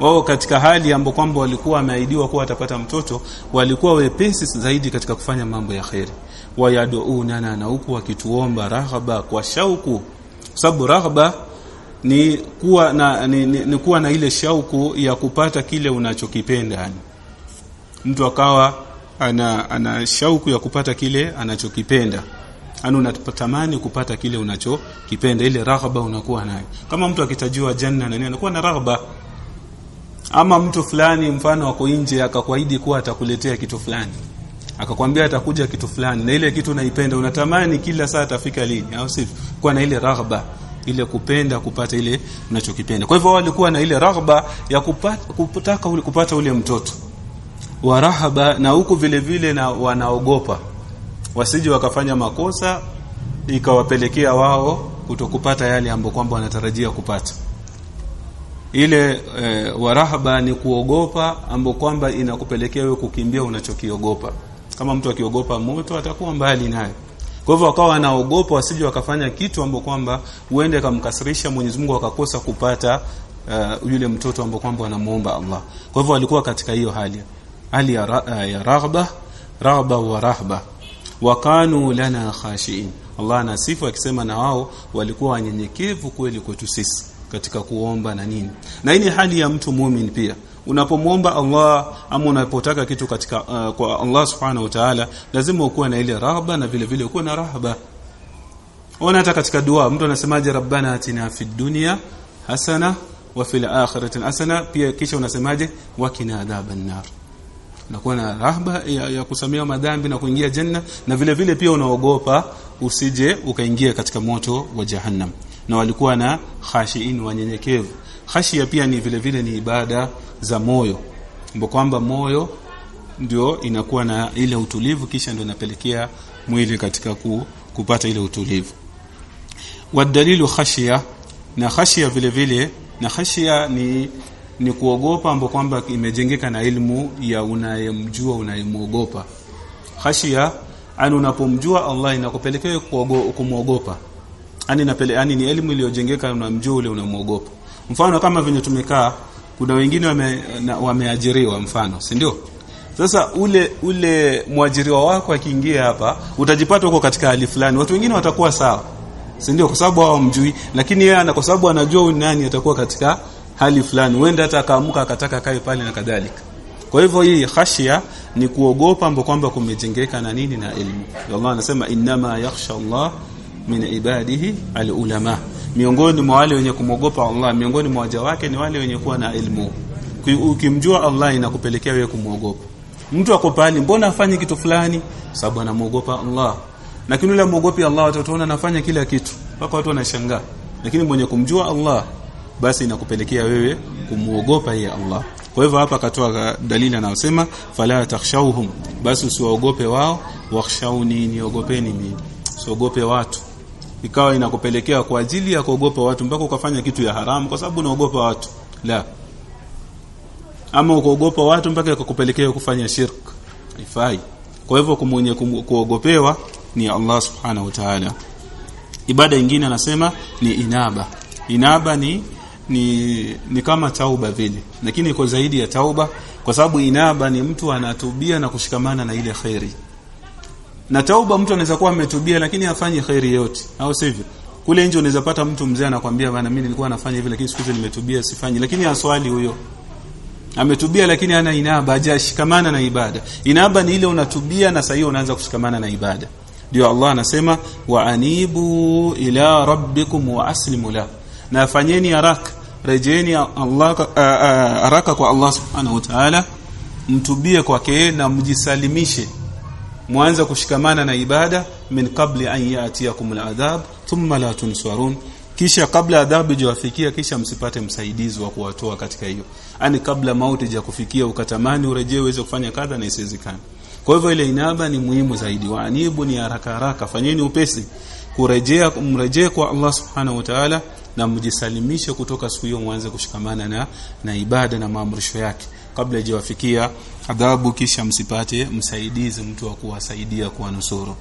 Wao katika hali ambapo kwamba walikuwa wameahidiwa kuwa watapata mtoto walikuwa wepesi zaidi katika kufanya mambo ya khairi wayaduunana na huku wakituomba raghaba kwa shauku. Sababu raghaba ni kuwa na ni, ni, ni kuwa na ile shauku ya kupata kile unachokipenda yani. Mtu akawa ana ana shauku ya kupata kile anachokipenda. Yani unatamani kupata kile unachokipenda ile raghaba unakuwa nayo. Kama mtu akitajiwa janna na nini anakuwa na raghaba. Ama mtu fulani mfano wako nje akakuahidi kuwa atakuletea kitu fulani. Akakwambia atakuja kitu fulani na ile kitu unaipenda unatamani kila saa atafika lini? Au sivyo kuwa na ile raghaba ile kupenda kupata ile unachokipenda. Kwa hivyo walikuwa na ile raghaba ya kupata kutaka ule kupata ule mtoto wa rahaba na huku vile vile na wanaogopa. Wasije wakafanya makosa ikawapelekea wao kutokupata yale ambayo kwamba wanatarajia kupata. Ile e, warahaba ni kuogopa ambapo kwamba inakupelekea wewe kukimbia unachokiogopa. Kama mtu akiogopa moto atakuwa mbali naye. Kwa hivyo wakawa wanaogopa wasije wakafanya kitu ambapo kwamba uende kamkasirisha Mwenyezi Mungu akakosa kupata uh, yule mtoto ambapo kwamba wanamuomba Allah. Kwa hivyo walikuwa katika hiyo hali hali ya, ra, ya raghba raghba wa rahba wa kanu lana khashiin Allah anasifu akisema na wao walikuwa wanyenyekevu kweli kwetu sisi katika kuomba na nini. Na hii hali ya mtu muumini pia. Unapomwomba Allah ama unapotaka kitu katika uh, kwa Allah subhanahu wa ta'ala lazima ukuwe na ile raghba na vile vile ukuwe na rahba ona hata katika dua mtu anasemaje rabbana atina fid dunya hasana wa fil akhirati hasana. Pia kisha unasemaje wakina adhaban nar unakuwa na rahba ya, ya kusamia madhambi na kuingia janna na vile vile pia unaogopa usije ukaingia katika moto wa jahannam. Na walikuwa na khashiin wanyenyekevu. Khashia pia ni vile vile ni ibada za moyo. Kwamba moyo ndio inakuwa na ile utulivu kisha ndio inapelekea mwili katika ku, kupata ile utulivu. Wadalilu khashia na khashia vile vile na khashia ni ni kuogopa ambapo kwamba imejengeka na ilmu ya unayemjua unayemuogopa khashia ani unapomjua Allah inakupelekea kumwogopa. Ani napele ani ni elimu iliyojengeka unamjua ule unamuogopa mfano kama venye tumekaa kuna wengine wame, wameajiriwa mfano si ndio? Sasa ule ule mwajiriwa wako akiingia hapa utajipata huko katika hali fulani. Watu wengine watakuwa sawa si ndio? Kwa sababu hawamjui lakini yeye ana kwa sababu anajua nani atakuwa katika hali fulani huenda hata akaamka akataka kae pale na kadhalika. Kwa hivyo hii khashia ni kuogopa ambapo kwamba kumejengeka na nini na elimu Allah anasema innama yakhsha Allah min ibadihi alulama. Miongoni mwa wale wenye kumwogopa Allah miongoni mwa waja wake ni wale wenye kuwa na elimu ukimjua Allah inakupelekea wewe kumwogopa. Mtu ako pale mbona afanye kitu fulani? Sababu anamogopa Allah. Lakini yule muogopi Allah wataona anafanya kila kitu. Mpaka watu wanashangaa. Lakini mwenye kumjua Allah basi inakupelekea wewe kumuogopa yeye Allah. Kwa hivyo hapa akatoa dalili anayosema fala takhshawhum. Basi usiwaogope wao wakhshawni niogopeni mimi. Usiogope watu. Ikawa inakupelekea kwa ajili ya kuogopa watu mpaka ukafanya kitu ya haramu kwa sababu unaogopa watu. La. Ama ukaogopa watu mpaka ikakupelekea kufanya shirk. Ifai kwa hivyo kumwenye kuogopewa ni Allah subhanahu wa ta'ala. Ibada nyingine anasema ni inaba. Inaba ni ni, ni kama tauba vile. Lakini iko zaidi ya tauba kwa sababu inaba ni mtu anatubia na kushikamana na ile khairi na tauba mtu anaweza kuwa ametubia lakini afanye khairi yote. Au sivyo kule nje unaweza pata mtu mzee anakwambia bana mimi nilikuwa nafanya hivi lakini siku hizi nimetubia sifanyi. Lakini aswali huyo. Ametubia lakini ana inaba hajashikamana na ibada. Inaba ni ile unatubia na sasa hiyo unaanza kushikamana na ibada. Ndio Allah anasema wa anibu ila rabbikum wa aslimu la na fanyeni haraka rejeni Allah haraka kwa Allah subhanahu wa ta'ala. Mtubie kwake na mjisalimishe. Mwanza kushikamana na ibada min qabli an yatiyakum al'adhab thumma la tunsarun. Kisha kabla adhabu ijawafikia kisha msipate msaidizi wa kuwatoa katika hiyo. Yani kabla mauti ya kufikia ukatamani urejee uweze kufanya kadha na isiwezekana kwa hivyo ile inaba ni muhimu zaidi. Wa anibu ni haraka haraka fanyeni upesi. Kurejea mrejee kwa Allah subhanahu wa ta'ala na mjisalimishe kutoka siku hiyo mwanze kushikamana na na ibada na maamrisho yake. Kabla ijawafikia adhabu kisha msipate msaidizi mtu wa kuwasaidia kuwanusuru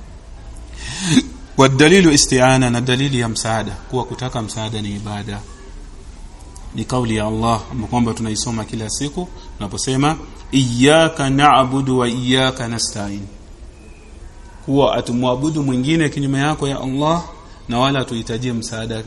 wadalilu isti'ana na dalili ya msaada. Kuwa kutaka msaada ni ibada. Ni kauli ya Allah kwamba tunaisoma kila siku tunaposema iyyaka na'budu wa iyyaka nasta'in. Kuwa atumwabudu mwingine kinyume yako ya Allah na wala tuhitaji msaada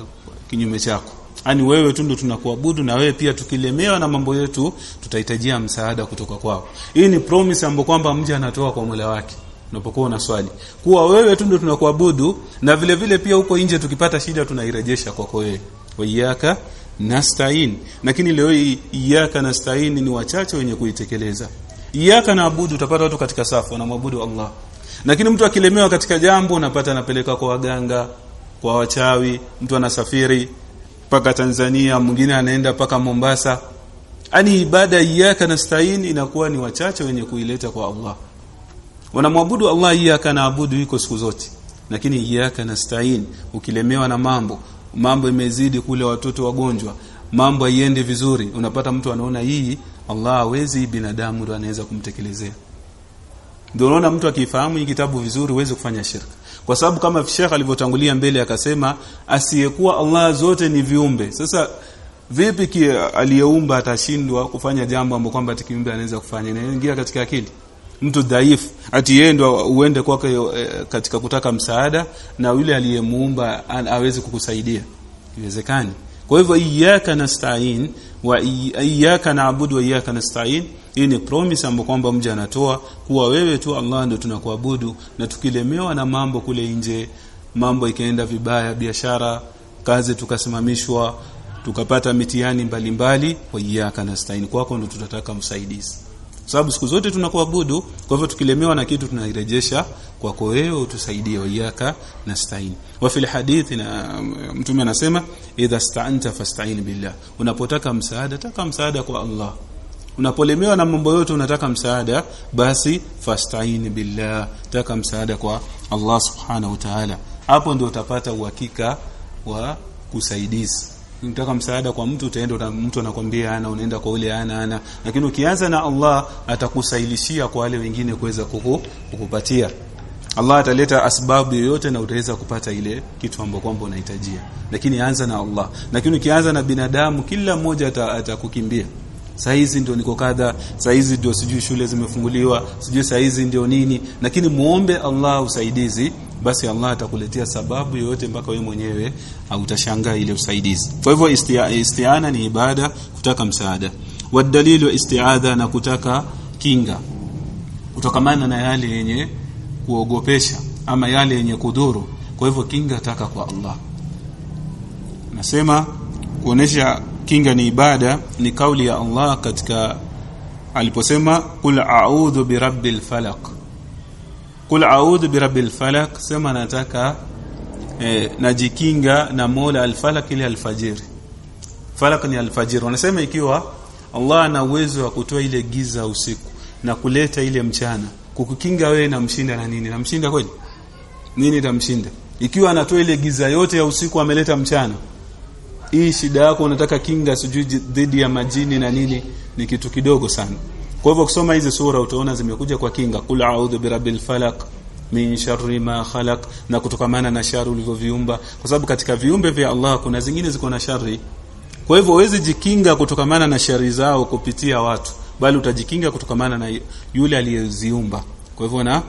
kinyume chako. Ani wewe tu ndo tunakuabudu na wewe pia tukilemewa na mambo yetu tutahitajia msaada kutoka kwako. Hii ni promise ambayo kwamba mja anatoa kwa Mola wake unapokuwa na swali. Kuwa wewe tu ndio tunakuabudu na vile vile pia huko nje tukipata shida tunairejesha kwako wewe. Wa iyyaka nasta'in. Lakini leo hii iyaka nasta'in ni wachache wenye kuitekeleza. Iyaka naabudu utapata watu katika safu wanamwabudu Allah. Lakini mtu akilemewa katika jambo unapata anapeleka kwa waganga kwa wachawi mtu anasafiri mpaka Tanzania mwingine anaenda paka Mombasa. Ani ibada iyyaka nasta'in inakuwa ni wachache wenye kuileta kwa Allah. Wanamwabudu Allah iyyaka naabudu iko siku zote. Lakini iyyaka nasta'in ukilemewa na mambo mambo imezidi kule watoto wagonjwa mambo haiende vizuri unapata mtu anaona hii Allah hawezi binadamu ndo anaweza kumtekelezea. Ndio unaona mtu akifahamu hii kitabu vizuri uweze kufanya shirka kwa sababu kama Sheikh alivyotangulia mbele akasema asiyekuwa Allah zote ni viumbe. Sasa vipi aliyeumba atashindwa kufanya jambo ambalo kwamba tikiumbe anaweza kufanya? Inaingia katika akili. Mtu dhaifu. Ati yeye ndo uende kwake e, katika kutaka msaada na yule aliyemuumba aweze kukusaidia. Iwezekani kwa hivyo iyyaka nasta'in wa iyyaka na'budu wa iyyaka nasta'in. Hii ni promise ambayo kwamba mja anatoa kuwa wewe tu Allah ndio tunakuabudu na tukilemewa na mambo kule nje mambo ikaenda vibaya biashara kazi tukasimamishwa tukapata mitihani mbalimbali wa iyyaka nasta'in. Kwako ndio tutataka msaidizi sababu siku zote tunakuabudu kwa hivyo tukilemewa na kitu tunairejesha kwako wewe utusaidie wayaka nasta'in. Wa fil hadith na mtume anasema idha sta'anta fasta'in billah. Unapotaka msaada taka msaada kwa Allah. Unapolemewa na mambo yote unataka msaada basi fasta'in billah. Taka msaada kwa Allah subhanahu wa ta'ala. Hapo ndio utapata uhakika wa kusaidizi unataka msaada kwa mtu utaenda mtu anakwambia ana unaenda kwa ule ana ana lakini ukianza na Allah atakusailishia kwa wale wengine kuweza kuku, kukupatia. Allah ataleta asbabu yoyote na utaweza kupata ile kitu ambacho kwamba unahitajia. Lakini anza na Allah. Lakini ukianza na binadamu kila mmoja atakukimbia saa hizi ndio niko kadha saa hizi ndio sijui shule zimefunguliwa sijui saa hizi ndio nini. Lakini muombe Allah usaidizi basi Allah atakuletea sababu yoyote mpaka wewe mwenyewe utashangaa ile usaidizi. Kwa hivyo istia, istiana ni ibada kutaka msaada. Wadalilu istiadha na kutaka kinga. Kutokamana na yale yenye kuogopesha ama yale yenye kudhuru. Kwa hivyo kinga taka kwa Allah. Nasema kuonesha kinga ni ibada ni kauli ya Allah katika aliposema kul a'udhu birabbil falaq. Kul a'udhu birabbil falaq sema nataka eh, najikinga na Mola al-falaq ile alfajiri. Falaq ni alfajiri. Wanasema ikiwa Allah ana uwezo wa kutoa ile giza usiku na kuleta ile mchana kukukinga wewe na mshinda na nini? Namshinda kweli? Nini tamshinda ikiwa anatoa ile giza yote ya usiku ameleta mchana hii shida yako unataka kinga sijui dhidi ya majini na nini ni kitu kidogo sana. Kwa hivyo kusoma hizi sura utaona zimekuja kwa kinga. Kul a'udhu birabbil falaq min sharri ma khalaq na kutokamana na shari ulivyoviumba. Kwa sababu katika viumbe vya Allah kuna zingine ziko na shari kwa hivyo huwezi jikinga kutokamana na shari zao kupitia watu bali utajikinga kutokamana na yule aliyeziumba. Kwa hivyo na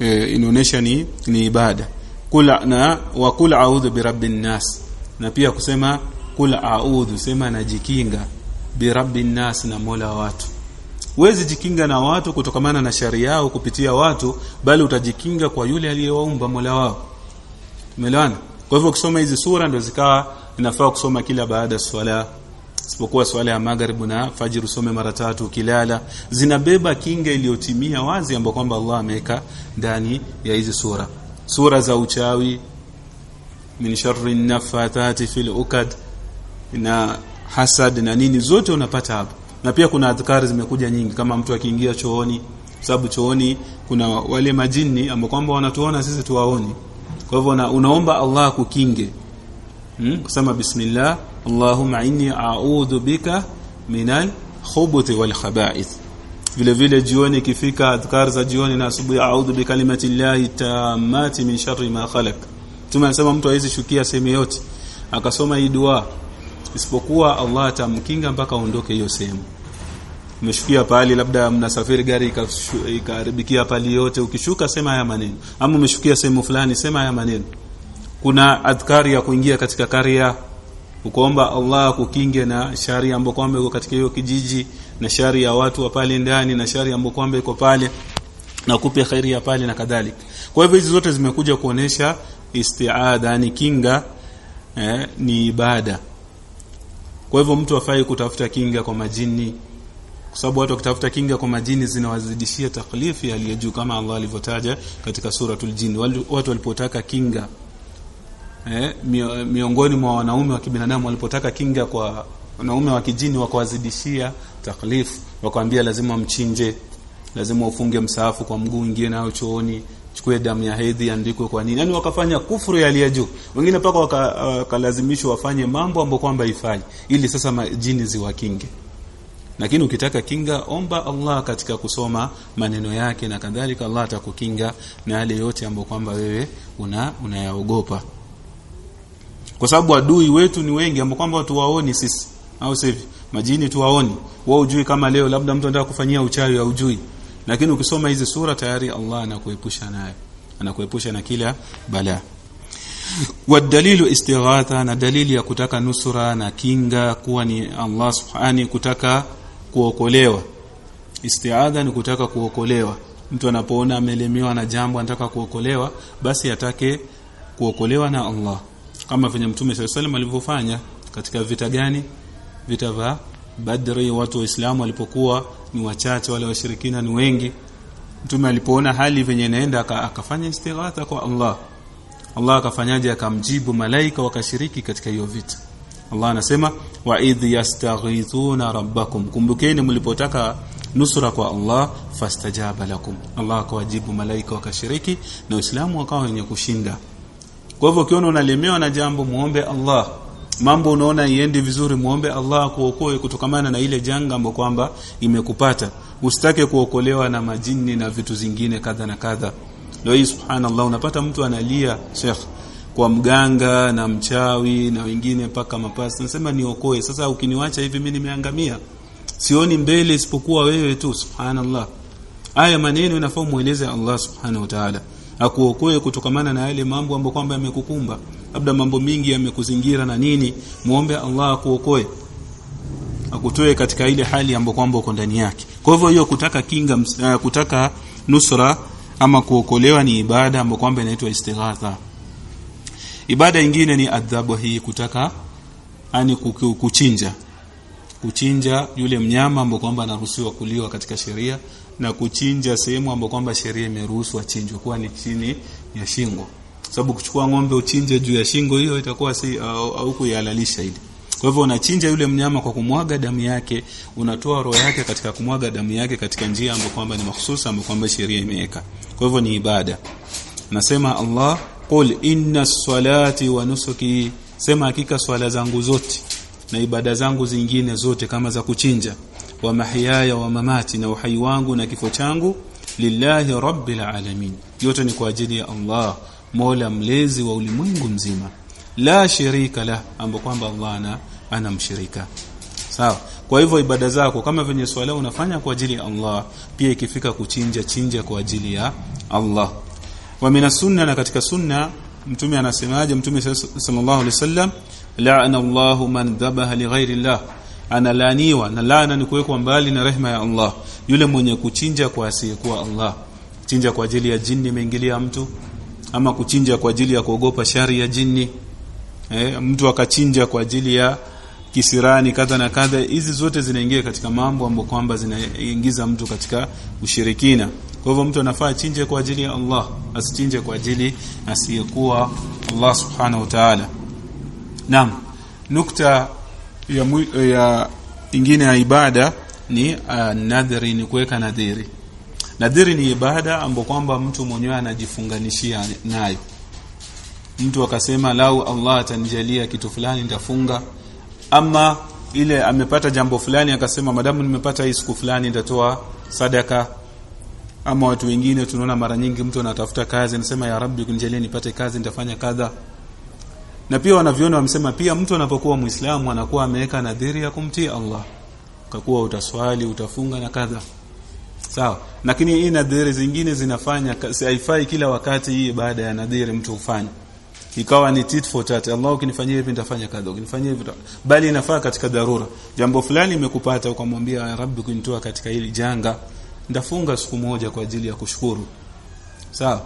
e, inaonyesha ni ni ibada. Kula na wa kula a'udhu birabbin nas na pia kusema kul a'udhu sema najikinga birabbin nas na mola wa watu wezi jikinga na watu kutokamana na shari yao kupitia watu bali utajikinga kwa yule aliyewaumba Mola wao. Umeelewana? Kwa hivyo ukisoma hizi sura ndio zikawa inafaa kusoma kila baada ya swala isipokuwa swala ya magharibi na fajr usome mara tatu kilala zinabeba kinga iliyotimia wazi ambayo kwamba Allah ameweka ndani ya hizi sura. Sura za uchawi min sharri nafathati fil ukad na hasad na nini zote unapata hapo. Na pia kuna adhkari zimekuja nyingi kama mtu akiingia chooni sababu chooni kuna wale majini ambao kwamba wanatuona sisi tuwaoni. Kwa hivyo una, unaomba Allah kukinge. Hmm? kusema bismillah Allahumma inni a'udhu bika minal khubuthi wal khaba'ith. Vile vile jioni ikifika adhkar za jioni na asubuhi a'udhu bi kalimati llahi tammati min sharri ma khalaq. Tumesema mtu hawezi shukia sehemu yote akasoma hii dua isipokuwa Allah atamkinga mpaka aondoke hiyo sehemu. Umeshukia pali labda mnasafiri gari ikaharibikia pali yote ukishuka sema haya maneno. Ama umeshukia sehemu fulani sema haya maneno. Kuna adhkari ya kuingia katika karia ukoomba Allah kukinge na shari ambayo kwamba iko katika hiyo kijiji na shari ya watu wa pale ndani na shari ambayo kwamba iko pale na kupe khairi ya pale na kadhalika kwa hivyo hizi zote zimekuja kuonesha isti'adha ni kinga eh, ni ibada kwa hivyo mtu afai kutafuta kinga kwa majini kwa sababu watu wakitafuta kinga kwa majini zinawazidishia taklifi aliye juu kama Allah alivyotaja katika suratul jin. Watu walipotaka kinga eh, miongoni mwa wanaume wa kibinadamu walipotaka kinga kwa wanaume wa kijini wakawazidishia taklifu wakawambia lazima mchinje lazima ufunge msaafu kwa mguu ingie nayo chooni chukue damu ya hedhi andikwe kwa nini? Yani wakafanya kufuru ya aliya juu. Wengine paka wakalazimishwa waka wafanye mambo ambayo kwamba ifanye ili sasa majini ziwakinge. Lakini ukitaka kinga omba Allah katika kusoma maneno yake na kadhalika Allah atakukinga na yale yote ambayo kwamba wewe una unayaogopa. Kwa sababu adui wetu ni wengi ambao kwamba watu waoni sisi au sivyo? Majini tuwaoni. Wao ujui kama leo labda mtu anataka kufanyia uchawi au ujui lakini ukisoma hizi sura tayari Allah anakuepusha nayo. Anakuepusha na kila balaa. Wadalilu istighatha na dalili ya kutaka nusura na kinga kuwa ni Allah subhani kutaka kuokolewa. Istiadha ni kutaka kuokolewa. Mtu anapoona amelemewa na jambo anataka kuokolewa basi atake kuokolewa na Allah. Kama vile mtume sallallahu alaihi alivyofanya katika vita gani? Vita vya Badri watu wa islamu walipokuwa ni wachache wale washirikina ni wengi. Mtume alipoona hali venye inaenda akafanya istighatha kwa Allah. Allah akafanyaje? Akamjibu malaika wakashiriki katika hiyo vita. Allah anasema wa idh yastaghithuna rabbakum. Kumbukeni mlipotaka nusura kwa Allah fastajaba lakum. Allah akawajibu malaika wakashiriki na Uislamu wakawa wenye kushinda. Kwa hivyo ukiona unalemewa na jambo muombe Allah mambo unaona iende vizuri muombe Allah kuokoe kutokamana na ile janga ambayo kwamba imekupata. Usitake kuokolewa na majini na vitu zingine kadha na kadha. Leo hii subhanallah unapata mtu analia sheikh kwa mganga na mchawi na wengine paka mapasi nasema niokoe. Sasa ukiniwacha hivi mimi nimeangamia. Sioni mbele isipokuwa wewe tu subhanallah. Aya maneno inafaa mueleze Allah subhanahu wa ta'ala. Akuokoe kutokamana na yale mambo ambayo kwamba yamekukumba labda mambo mingi yamekuzingira na nini muombe Allah akuokoe akutoe katika ile hali ambayo kwamba uko ndani yake. Kwa hivyo hiyo kutaka kinga uh, kutaka nusra ama kuokolewa ni ibada ambayo kwamba inaitwa istighatha. Ibada nyingine ni adhabu hii kutaka ani kuchinja. Kuchinja yule mnyama ambayo kwamba anaruhusiwa kuliwa katika sheria na kuchinja sehemu ambayo kwamba sheria imeruhusu achinjwe kuwa ni chini ya shingo sababu kuchukua ng'ombe uchinje juu ya shingo hiyo itakuwa si au, kuihalalisha ile kwa hivyo unachinja yule mnyama kwa kumwaga damu yake unatoa roho yake katika kumwaga damu yake katika njia ambayo kwamba ni mahsusa ambayo kwamba sheria imeweka. Kwa hivyo ni ibada. Nasema Allah qul inna salati wa nusuki. Sema hakika swala zangu zote na ibada zangu zingine zote kama za kuchinja. Wa mahiyaya wa mamati na uhai wangu na kifo changu lillahi rabbil alamin. Yote ni kwa ajili ya Allah Mola mlezi wa ulimwengu mzima. La shirika la ambapo kwamba Allah ana anamshirika sawa. Kwa hivyo ibada zako kama venye swala unafanya kwa ajili ya Allah pia ikifika kuchinja chinja kwa ajili ya Allah. Wa mina sunna na katika sunna mtume anasemaje? Mtume sallallahu alaihi wasallam la'ana Allahu man dhabaha li ghairi Allah. Analaniwa na laana ni kuwekwa mbali na rehma ya Allah. Yule mwenye kuchinja kwa asiyekuwa Allah. Chinja kwa ajili ya jini imeingilia mtu ama kuchinja kwa ajili ya kuogopa shari ya jini eh, mtu akachinja kwa ajili ya kisirani kadha na kadha hizi zote zinaingia katika mambo ambayo kwamba zinaingiza mtu katika ushirikina. Kwa hivyo mtu anafaa chinje kwa ajili ya Allah asichinje kwa ajili asiyekuwa Allah subhanahu wa ta'ala. Naam nukta ya, ya ingine ya ibada ni uh, nadhiri ni kuweka nadhiri nadhiri ni ibada ambayo kwamba mtu mwenyewe anajifunganishia nayo. Mtu akasema lau Allah atanijalia kitu fulani nitafunga. Ama ile amepata jambo fulani akasema madamu nimepata hii siku fulani nitatoa sadaka. Ama watu wengine tunaona mara nyingi mtu anatafuta kazi anasema ya rabbi kunijalie nipate kazi nitafanya kadha. Na pia wanaviona wamsema pia mtu anapokuwa muislamu anakuwa ameweka nadhiri ya kumtii Allah. Kakuwa utaswali utafunga na kadha sawa. Lakini hii nadhiri zingine zinafanya haifai kila wakati hii baada ya nadhiri mtu ufanye ikawa ni tit for tat Allah ukinifanyia hivi nitafanya kadha ukinifanyia hivi bali inafaa katika dharura. Jambo fulani imekupata ukamwambia ya rabbi kunitoa katika hili janga ndafunga siku moja kwa ajili ya kushukuru. Sawa.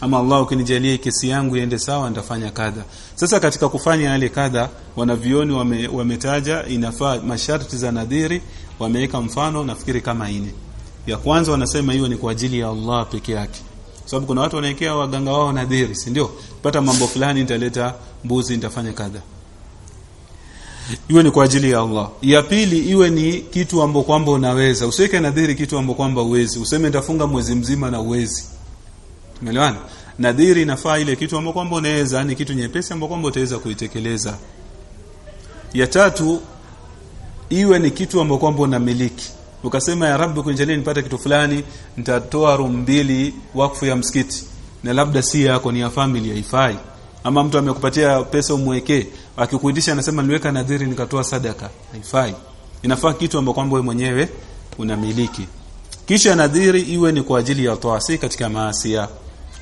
Ama Allah ukinijalia kesi yangu iende sawa nitafanya kadha. Sasa katika kufanya yale kadha wanavioni wame, wametaja inafaa masharti za nadhiri wameweka mfano nafikiri kama ine ya kwanza wanasema hiyo ni kwa ajili ya Allah peke yake. Sababu kuna watu wanaekea waganga wao nadhiri si ndio? Pata mambo fulani nitaleta mbuzi nitafanya kadha. Iwe ni kwa ajili ya Allah. Ya pili iwe ni kitu ambacho kwamba unaweza. Usiweke nadhiri kitu ambacho kwamba uwezi useme nitafunga mwezi mzima na uwezi Umeelewana? Nadhiri inafaa ile kitu ambacho kwamba unaweza, ni kitu nyepesi ambacho kwamba utaweza kuitekeleza. Ya tatu iwe ni kitu ambacho kwamba unamiliki. Ukasema ya Rabbi kunijalie nipate kitu fulani, nitatoa room mbili wakfu ya msikiti. Na labda si yako ni ya family haifai. Ama mtu amekupatia pesa umwekee, akikuitisha anasema niweka nadhiri nikatoa sadaka. Haifai. Inafaa kitu ambacho kwamba wewe mwenyewe unamiliki. Kisha nadhiri iwe ni kwa ajili ya toasi katika maasi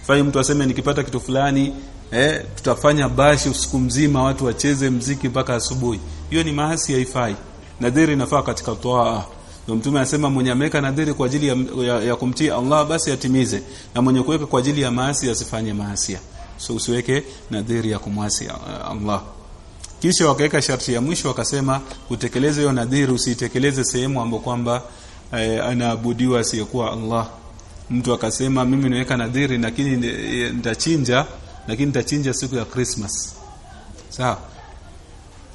fai mtu aseme nikipata kitu fulani eh, tutafanya bashi usiku mzima watu wacheze mziki mpaka asubuhi hiyo ni maasi haifai nadhiri inafaa katika toa ndio mtume anasema mwenye ameweka nadhiri kwa ajili ya, ya, ya kumtii Allah basi atimize. Na mwenye kuweka kwa ajili ya maasi asifanye maasi so usiweke nadhiri ya kumwasi Allah. Kisha wakaweka sharti ya mwisho wakasema utekeleze hiyo nadhiri usitekeleze sehemu ambapo kwamba eh, anaabudiwa asiyekuwa Allah. Mtu akasema mimi niweka nadhiri lakini nitachinja lakini nitachinja siku ya Christmas. Sawa?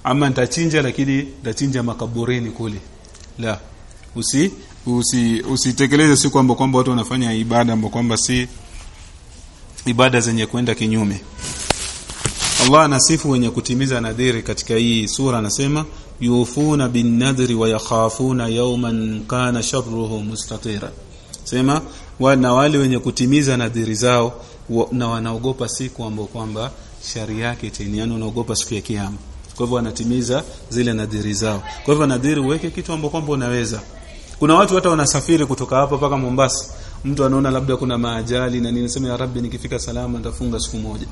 Ama nitachinja lakini nitachinja makaburini kule. La usi usi usitekeleze si kwamba kwamba watu wanafanya ibada ambapo kwamba si ibada zenye kwenda kinyume. Allah anasifu wenye kutimiza nadhiri katika hii sura anasema yufuna bin nadhri wa yakhafuna yawman kana sharruhu mustatira sema na wale wenye kutimiza nadhiri zao wa, na wanaogopa siku ambapo kwamba shari yake tena yani wanaogopa siku ya kiyama. Kwa hivyo wanatimiza zile nadhiri zao. Kwa hivyo nadhiri uweke kitu ambapo kwamba unaweza kuna watu hata wanasafiri kutoka hapa mpaka Mombasa. Mtu anaona labda kuna maajali na nini ya rabbi nikifika salama nitafunga siku moja.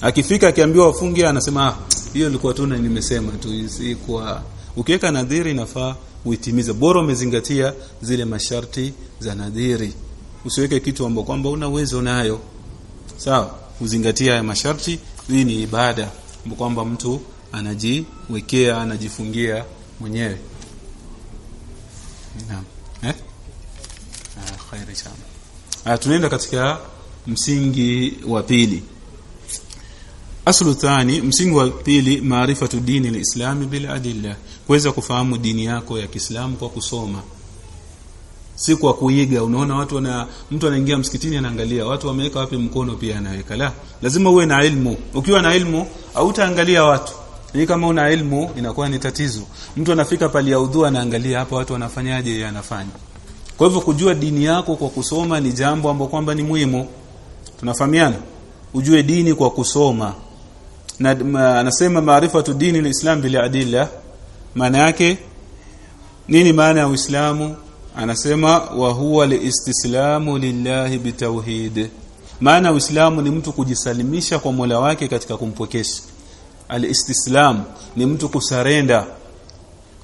Akifika akiambiwa afunge anasema ah hiyo ilikuwa tu na nimesema tu si kwa ukiweka nadhiri inafaa uitimize. Bora umezingatia zile masharti za nadhiri. Usiweke kitu ambacho kwamba una uwezo nayo. Sawa? Uzingatia haya masharti. Hii ni ibada kwamba mtu anajiwekea anajifungia mwenyewe naam. Eh? Ah khairi sana. Ah tunaenda katika msingi wa pili. Aslu thani msingi wa pili maarifatu dini lislami bil adilla. Kuweza kufahamu dini yako ya Kiislamu kwa kusoma. Si kwa kuiga. Unaona watu wana mtu anaingia msikitini anaangalia. Watu wameweka wapi mkono pia anaweka? La. Lazima uwe na ilmu. Ukiwa na ilmu hautaangalia watu ni kama una elimu inakuwa ni tatizo. Mtu anafika pale ya udhu anaangalia hapa watu wanafanyaje yeye anafanya. Kwa hivyo kujua dini yako kwa kusoma ni jambo ambalo kwamba ni muhimu. Tunafahamiana? Ujue dini kwa kusoma. Na anasema maarifatu dini lislam bil adilla. Maana yake nini maana ya uislamu? Anasema wa huwa liistislamu lillahi bitauhid maana uislamu ni mtu kujisalimisha kwa Mola wake katika kumpokesha alistislam ni mtu kusarenda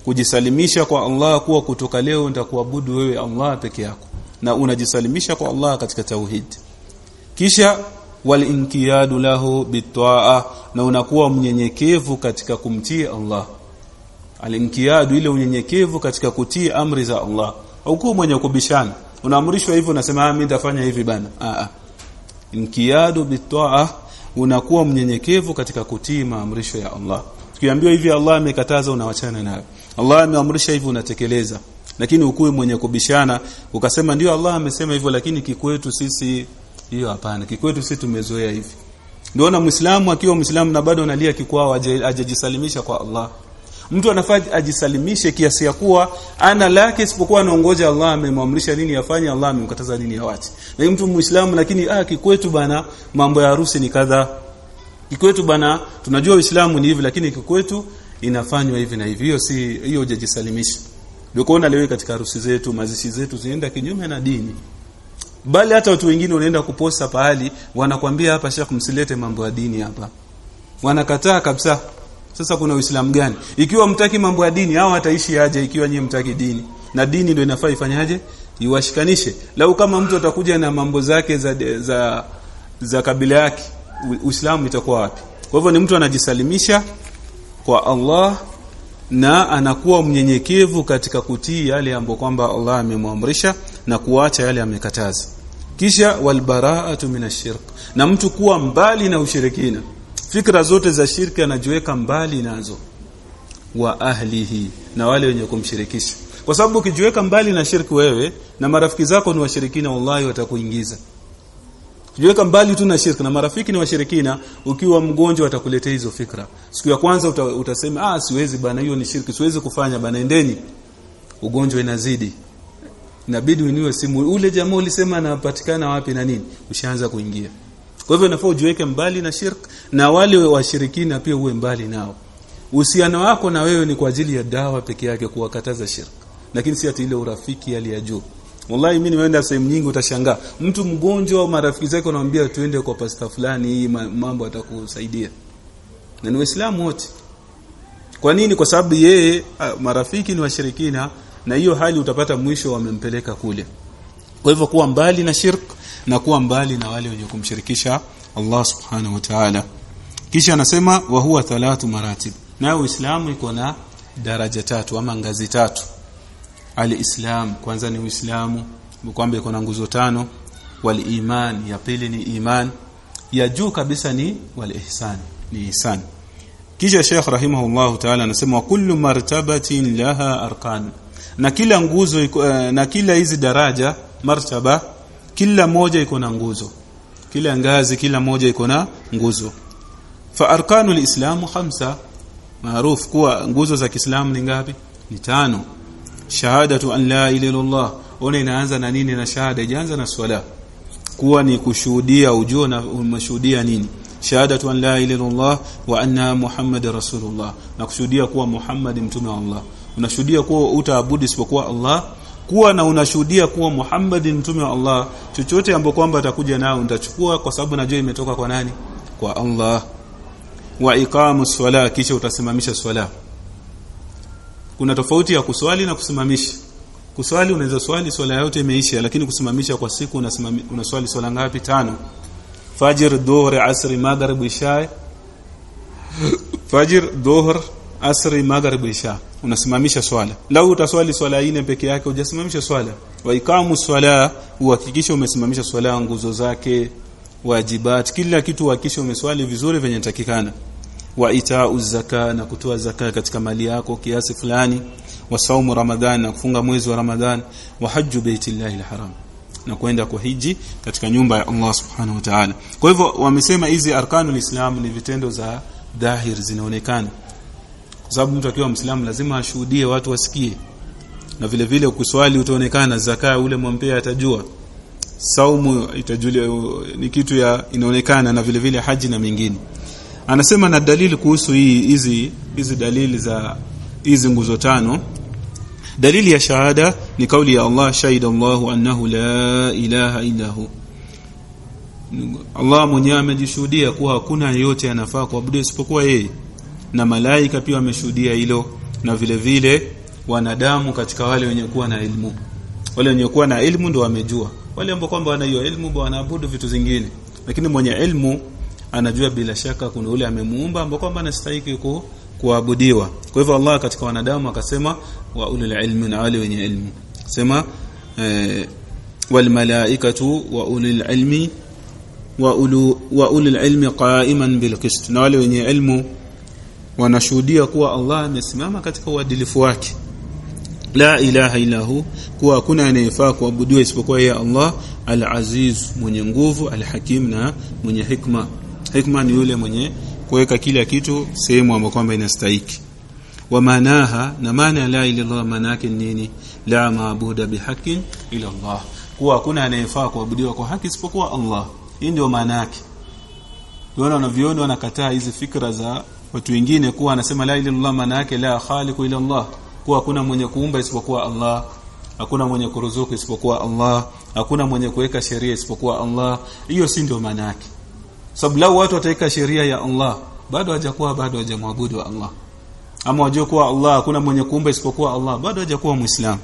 kujisalimisha kwa Allah kuwa kutoka leo nitakuabudu wewe Allah peke yako na unajisalimisha kwa Allah katika tauhid. Kisha walinkiyadu lahu bitaa na unakuwa mnyenyekevu katika kumtii Allah. Alinkiyadu ile unyenyekevu katika kutii amri za Allah. Au mwenye kubishana. Unaamrishwa hivyo unasema mimi nitafanya hivi bana. A inkiyadu bitaa unakuwa mnyenyekevu katika kutii maamrisho ya Allah. Tukiambiwa hivi Allah amekataza unawachana nayo. Allah ameamrisha hivi unatekeleza. Lakini ukuwe mwenye kubishana ukasema ndio Allah amesema hivyo lakini kikwetu sisi hiyo hapana. Kikwetu sisi tumezoea hivi. Ndio na muislamu akiwa muislamu na bado analia kikwao ajajisalimisha kwa Allah mtu anafaa ajisalimishe kiasi ya kuwa ana lake isipokuwa anaongoja Allah amemwamrisha nini afanye Allah amemkataza nini awache. Na mtu muislamu lakini ah kikwetu bana mambo ya harusi ni kadha. Kikwetu bana tunajua uislamu ni hivi lakini kikwetu inafanywa hivi na hivi. Hiyo si hiyo hujajisalimisha. Ndio leo katika harusi zetu mazishi zetu zinaenda kinyume na dini. Bali hata watu wengine wanaenda kuposa pahali wanakwambia hapa shekh msilete mambo ya dini hapa. Wanakataa kabisa sasa kuna uislamu gani? Ikiwa mtaki mambo ya dini hao wataishi aje ikiwa nyinyi mtaki dini? Na dini ndio inafaa ifanyaje? Iwashikanishe. Lau kama mtu atakuja na mambo zake za za, za kabila yake Uislamu itakuwa wapi? Kwa hivyo ni mtu anajisalimisha kwa Allah na anakuwa mnyenyekevu katika kutii yale ambayo kwamba Allah amemwamrisha na kuacha yale amekataza. Kisha walbaraatu minashirk na mtu kuwa mbali na ushirikina fikra zote za shirki anajiweka mbali nazo wa ahlihi na wale wenye kumshirikisha kwa sababu ukijiweka mbali na shirki wewe na marafiki zako ni washirikina wallahi watakuingiza Ukijiweka mbali tu na shirki na marafiki ni washirikina ukiwa mgonjwa watakuletea hizo fikra. Siku ya kwanza uta, utasema ah siwezi bana hiyo ni shirki siwezi kufanya bana endeni. Ugonjwa inazidi. Inabidi uniwe simu ule jamaa ulisema anapatikana wapi na nini? Ushaanza kuingia. Kwa hivyo inafaa ujiweke mbali na shirk na wale washirikina pia uwe mbali nao. Uhusiano wako na wewe ni kwa ajili ya dawa peke yake kuwakataza shirk. Lakini si ati ile urafiki ya juu. Wallahi mimi nimeenda sehemu nyingi utashangaa. Mtu mgonjwa au marafiki zake wanamwambia tuende kwa pasta fulani hii mambo atakusaidia. Na ni Waislamu wote. Kwa nini? Kwa sababu yeye marafiki ni washirikina na hiyo hali utapata mwisho wamempeleka kule. Kwa hivyo kuwa mbali na shirk na kuwa mbali na wale wenye kumshirikisha Allah Subhanahu wa Ta'ala. Kisha anasema wa huwa thalathu maratib. Na Uislamu iko na daraja tatu ama ngazi tatu. Alislam kwanza ni uislamu kwamba iko na nguzo tano. Wal iman ya pili ni iman. Ya juu kabisa ni wal ihsan ni ihsan. Kisha Sheikh rahimahullahu ta'ala anasema kullu martabatin laha arkan. Na kila nguzo na kila hizi daraja martaba kila moja iko na nguzo. Kila ngazi kila moja iko na nguzo. Fa arkanul islamu khamsa. Maarufu kuwa nguzo za Kiislamu ni ngapi? Ni tano. Shahadatu an la ilaha illallah. Ona inaanza na nini na shahada? Ijaanza na swala. Kuwa ni kushuhudia ujio na umeshuhudia nini? Shahadatu an la ilaha illallah wa anna muhammadar rasulullah. Na kushuhudia kuwa muhammad mtume wa Allah. Unashuhudia kuwa utaabudu isipokuwa Allah kuwa na unashuhudia kuwa Muhammad mtume wa Allah. Chochote ambapo kwamba atakuja nao nitachukua kwa sababu najua imetoka kwa nani? Kwa Allah. Wa iqamu swala kisha utasimamisha swala kuna tofauti ya kuswali na kusimamisha. Kuswali unaweza swali swala yote imeisha lakini kusimamisha kwa siku unaswali swala ngapi? Tano. Fajr dhuhr asri maghrib isha fajr dhuhr asri maghrib isha unasimamisha swala. Lau utaswali swala ine peke yake hujasimamisha swala. Wa ikamu swala uhakikisha umesimamisha swala nguzo zake wajibat kila kitu uhakikisha umeswali vizuri venye takikana wa itau zaka na kutoa zaka katika mali yako kiasi fulani. Wa saumu ramadhani na kufunga mwezi wa ramadhani wa hajju baitillahi alharam na kwenda kwa hiji katika nyumba ya Allah subhanahu wa ta'ala. Kwa hivyo wamesema hizi arkanul islam ni vitendo za dhahir zinaonekana sababu mtu akiwa mwislamu lazima ashuhudie watu wasikie. Na vile vile kuswali utaonekana zaka ule mwampea atajua. Saumu itajulia ni kitu ya inaonekana na vile vile haji na mengine. Anasema na dalili kuhusu hii hizi hizi dalili za hizi nguzo tano. Dalili ya shahada ni kauli ya Allah shahida Allahu annahu la ilaha illa hu. Allah mwenyewe amejishuhudia kuwa hakuna yeyote anafaa kuabudu isipokuwa yeye na malaika pia wameshuhudia hilo na vile vile wanadamu katika wale wenye kuwa na elimu wale wenye kuwa na elimu ndio wamejua. Wale ambao kwamba wana hiyo elimu wanaabudu vitu zingine. Lakini mwenye elimu anajua bila shaka kuna ule amemuumba ambao kwamba anastahili ku, kuabudiwa. Kwa hivyo Allah katika wanadamu akasema wa ulul ilmi na wale wenye elimu sema eh, wal malaikatu wa ulul ilmi wa ulu wa ulul ilmi qa'iman bil qist. Na wale wenye elimu wanashuhudia kuwa Allah amesimama katika uadilifu wake. La ilaha illa hu kuwa hakuna anayefaa kuabudiwa isipokuwa yeye Allah al-aziz mwenye nguvu al-hakim na mwenye hikma. Hikma ni yule mwenye kuweka kila kitu sehemu ambayo kwamba inastahiki. Wa maanaha na maana la ilaha maana yake nini? La maabuda bihaqqin ila Allah. Kuwa hakuna anayefaa kuabudiwa kwa haki isipokuwa Allah. Hii ndio maana yake. Tunaona wanaviona wanakataa hizi fikra za watu wengine kuwa anasema la ilaha illallah maana yake la khaliqu ila Allah. Kuwa hakuna mwenye kuumba isipokuwa Allah. Hakuna mwenye kuruzuku isipokuwa Allah. Hakuna mwenye kuweka sheria isipokuwa Allah. Hiyo si ndio maana yake. Sababu lau watu wataweka sheria ya Allah bado hajakuwa bado hajamwabudu Allah. Ama wajua kuwa Allah hakuna mwenye kuumba isipokuwa Allah bado hajakuwa muislamu.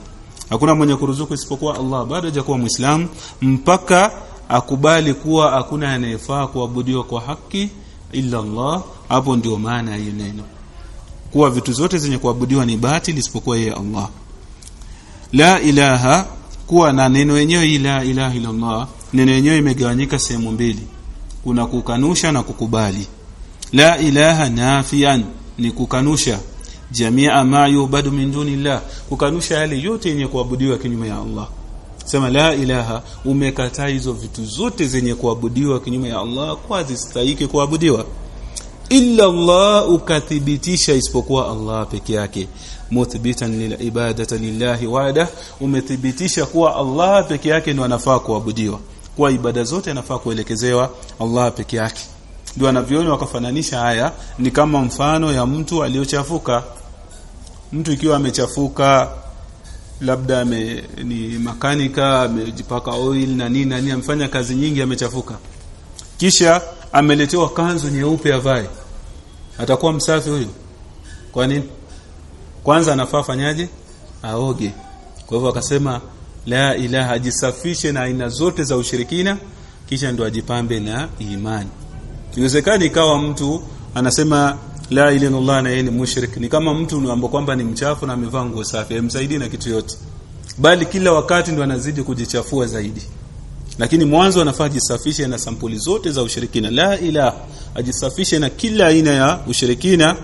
Hakuna mwenye kuruzuku isipokuwa Allah bado hajakuwa muislamu. Mpaka akubali kuwa hakuna anayefaa kuabudiwa kwa haki illa Allah hapo ndio maana ya neno. Kuwa vitu zote zenye kuabudiwa ni batili isipokuwa yeye Allah. La ilaha kuwa na neno yenyewe ila la ilaha illa Allah neno yenyewe imegawanyika sehemu mbili. Kuna kukanusha na kukubali. La ilaha nafian ni kukanusha. Jamia ma yubadu min dunillah kukanusha yale yote yenye kuabudiwa kinyume ya Allah. Sema la ilaha umekataa hizo vitu zote zenye kuabudiwa kinyume ya Allah kwa zistahiki kuabudiwa illa Allah ukathibitisha isipokuwa Allah peke yake. Muthbitan lil ibadati lillahi wahda umethibitisha kuwa Allah peke yake ndio anafaa kuabudiwa. Kwa ibada zote anafaa kuelekezewa Allah peke yake. Ndio anavyoona wakafananisha haya ni kama mfano ya mtu aliyochafuka mtu ikiwa amechafuka labda ame, ni makanika amejipaka oil na nini na nini amefanya kazi nyingi amechafuka. Kisha ameletewa kanzu nyeupe avae. Atakuwa msafi huyo kwa nini? Kwanza anafaa fanyaje aoge. Kwa hivyo akasema la ilaha ajisafishe na aina zote za ushirikina kisha ndo ajipambe na imani. Iwezekani ikawa mtu anasema la ilaha illallah na yeye ni mushrik. Ni kama mtu ambaye kwamba ni mchafu na amevaa nguo safi haimsaidii na kitu yote bali kila wakati ndo anazidi kujichafua zaidi lakini mwanzo anafaa ajisafishe na sampuli zote za ushirikina. La ilaha ajisafishe na kila aina ya ushirikina.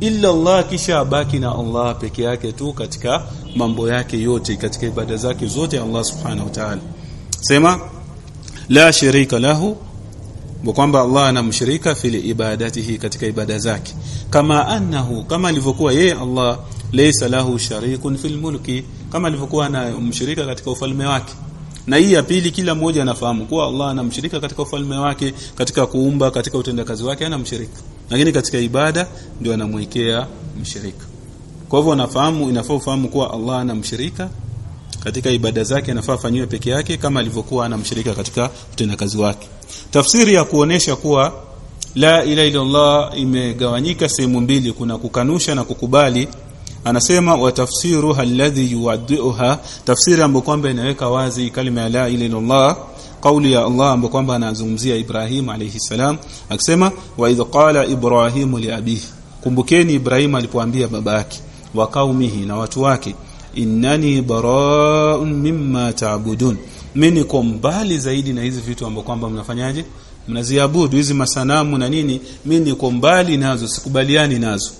Illa Allah kisha abaki na Allah peke yake tu katika mambo yake yote katika ibada zake zote Allah subhanahu wa ta'ala. Sema la sharika lahu kwamba Allah anamshirika fili ibadatihi katika ibada zake. Kama annahu kama alivyokuwa yeye Allah laysa lahu sharikun fil mulki. Kama alivyokuwa anamshirika katika ufalme wake na hii ya pili kila mmoja anafahamu kuwa Allah anamshirika katika ufalme wake katika kuumba katika utendakazi wake anamshirika lakini katika ibada ndio anamwekea mshirika. Kwa hivyo anafahamu inafaa ufahamu kuwa Allah anamshirika katika ibada zake anafaa afanyiwe peke yake kama alivyokuwa anamshirika katika utendakazi wake. Tafsiri ya kuonesha kuwa la ilaha illallah imegawanyika sehemu mbili kuna kukanusha na kukubali anasema wa tafsiruha alladhi yuwaddiha tafsiri ambayo kwamba inaweka wazi kalima la ilaha illallah kauli ya Allah ambayo kwamba anazungumzia Ibrahim alayhi salam akisema wa idh qala Ibrahim li abihi kumbukeni Ibrahim alipoambia baba yake wa kaumihi na watu wake innani bara'un mimma ta'budun mimi niko mbali zaidi na hizi vitu ambavyo kwamba mnafanyaje? Mnaziabudu hizi masanamu na nini? Mimi niko mbali nazo sikubaliani nazo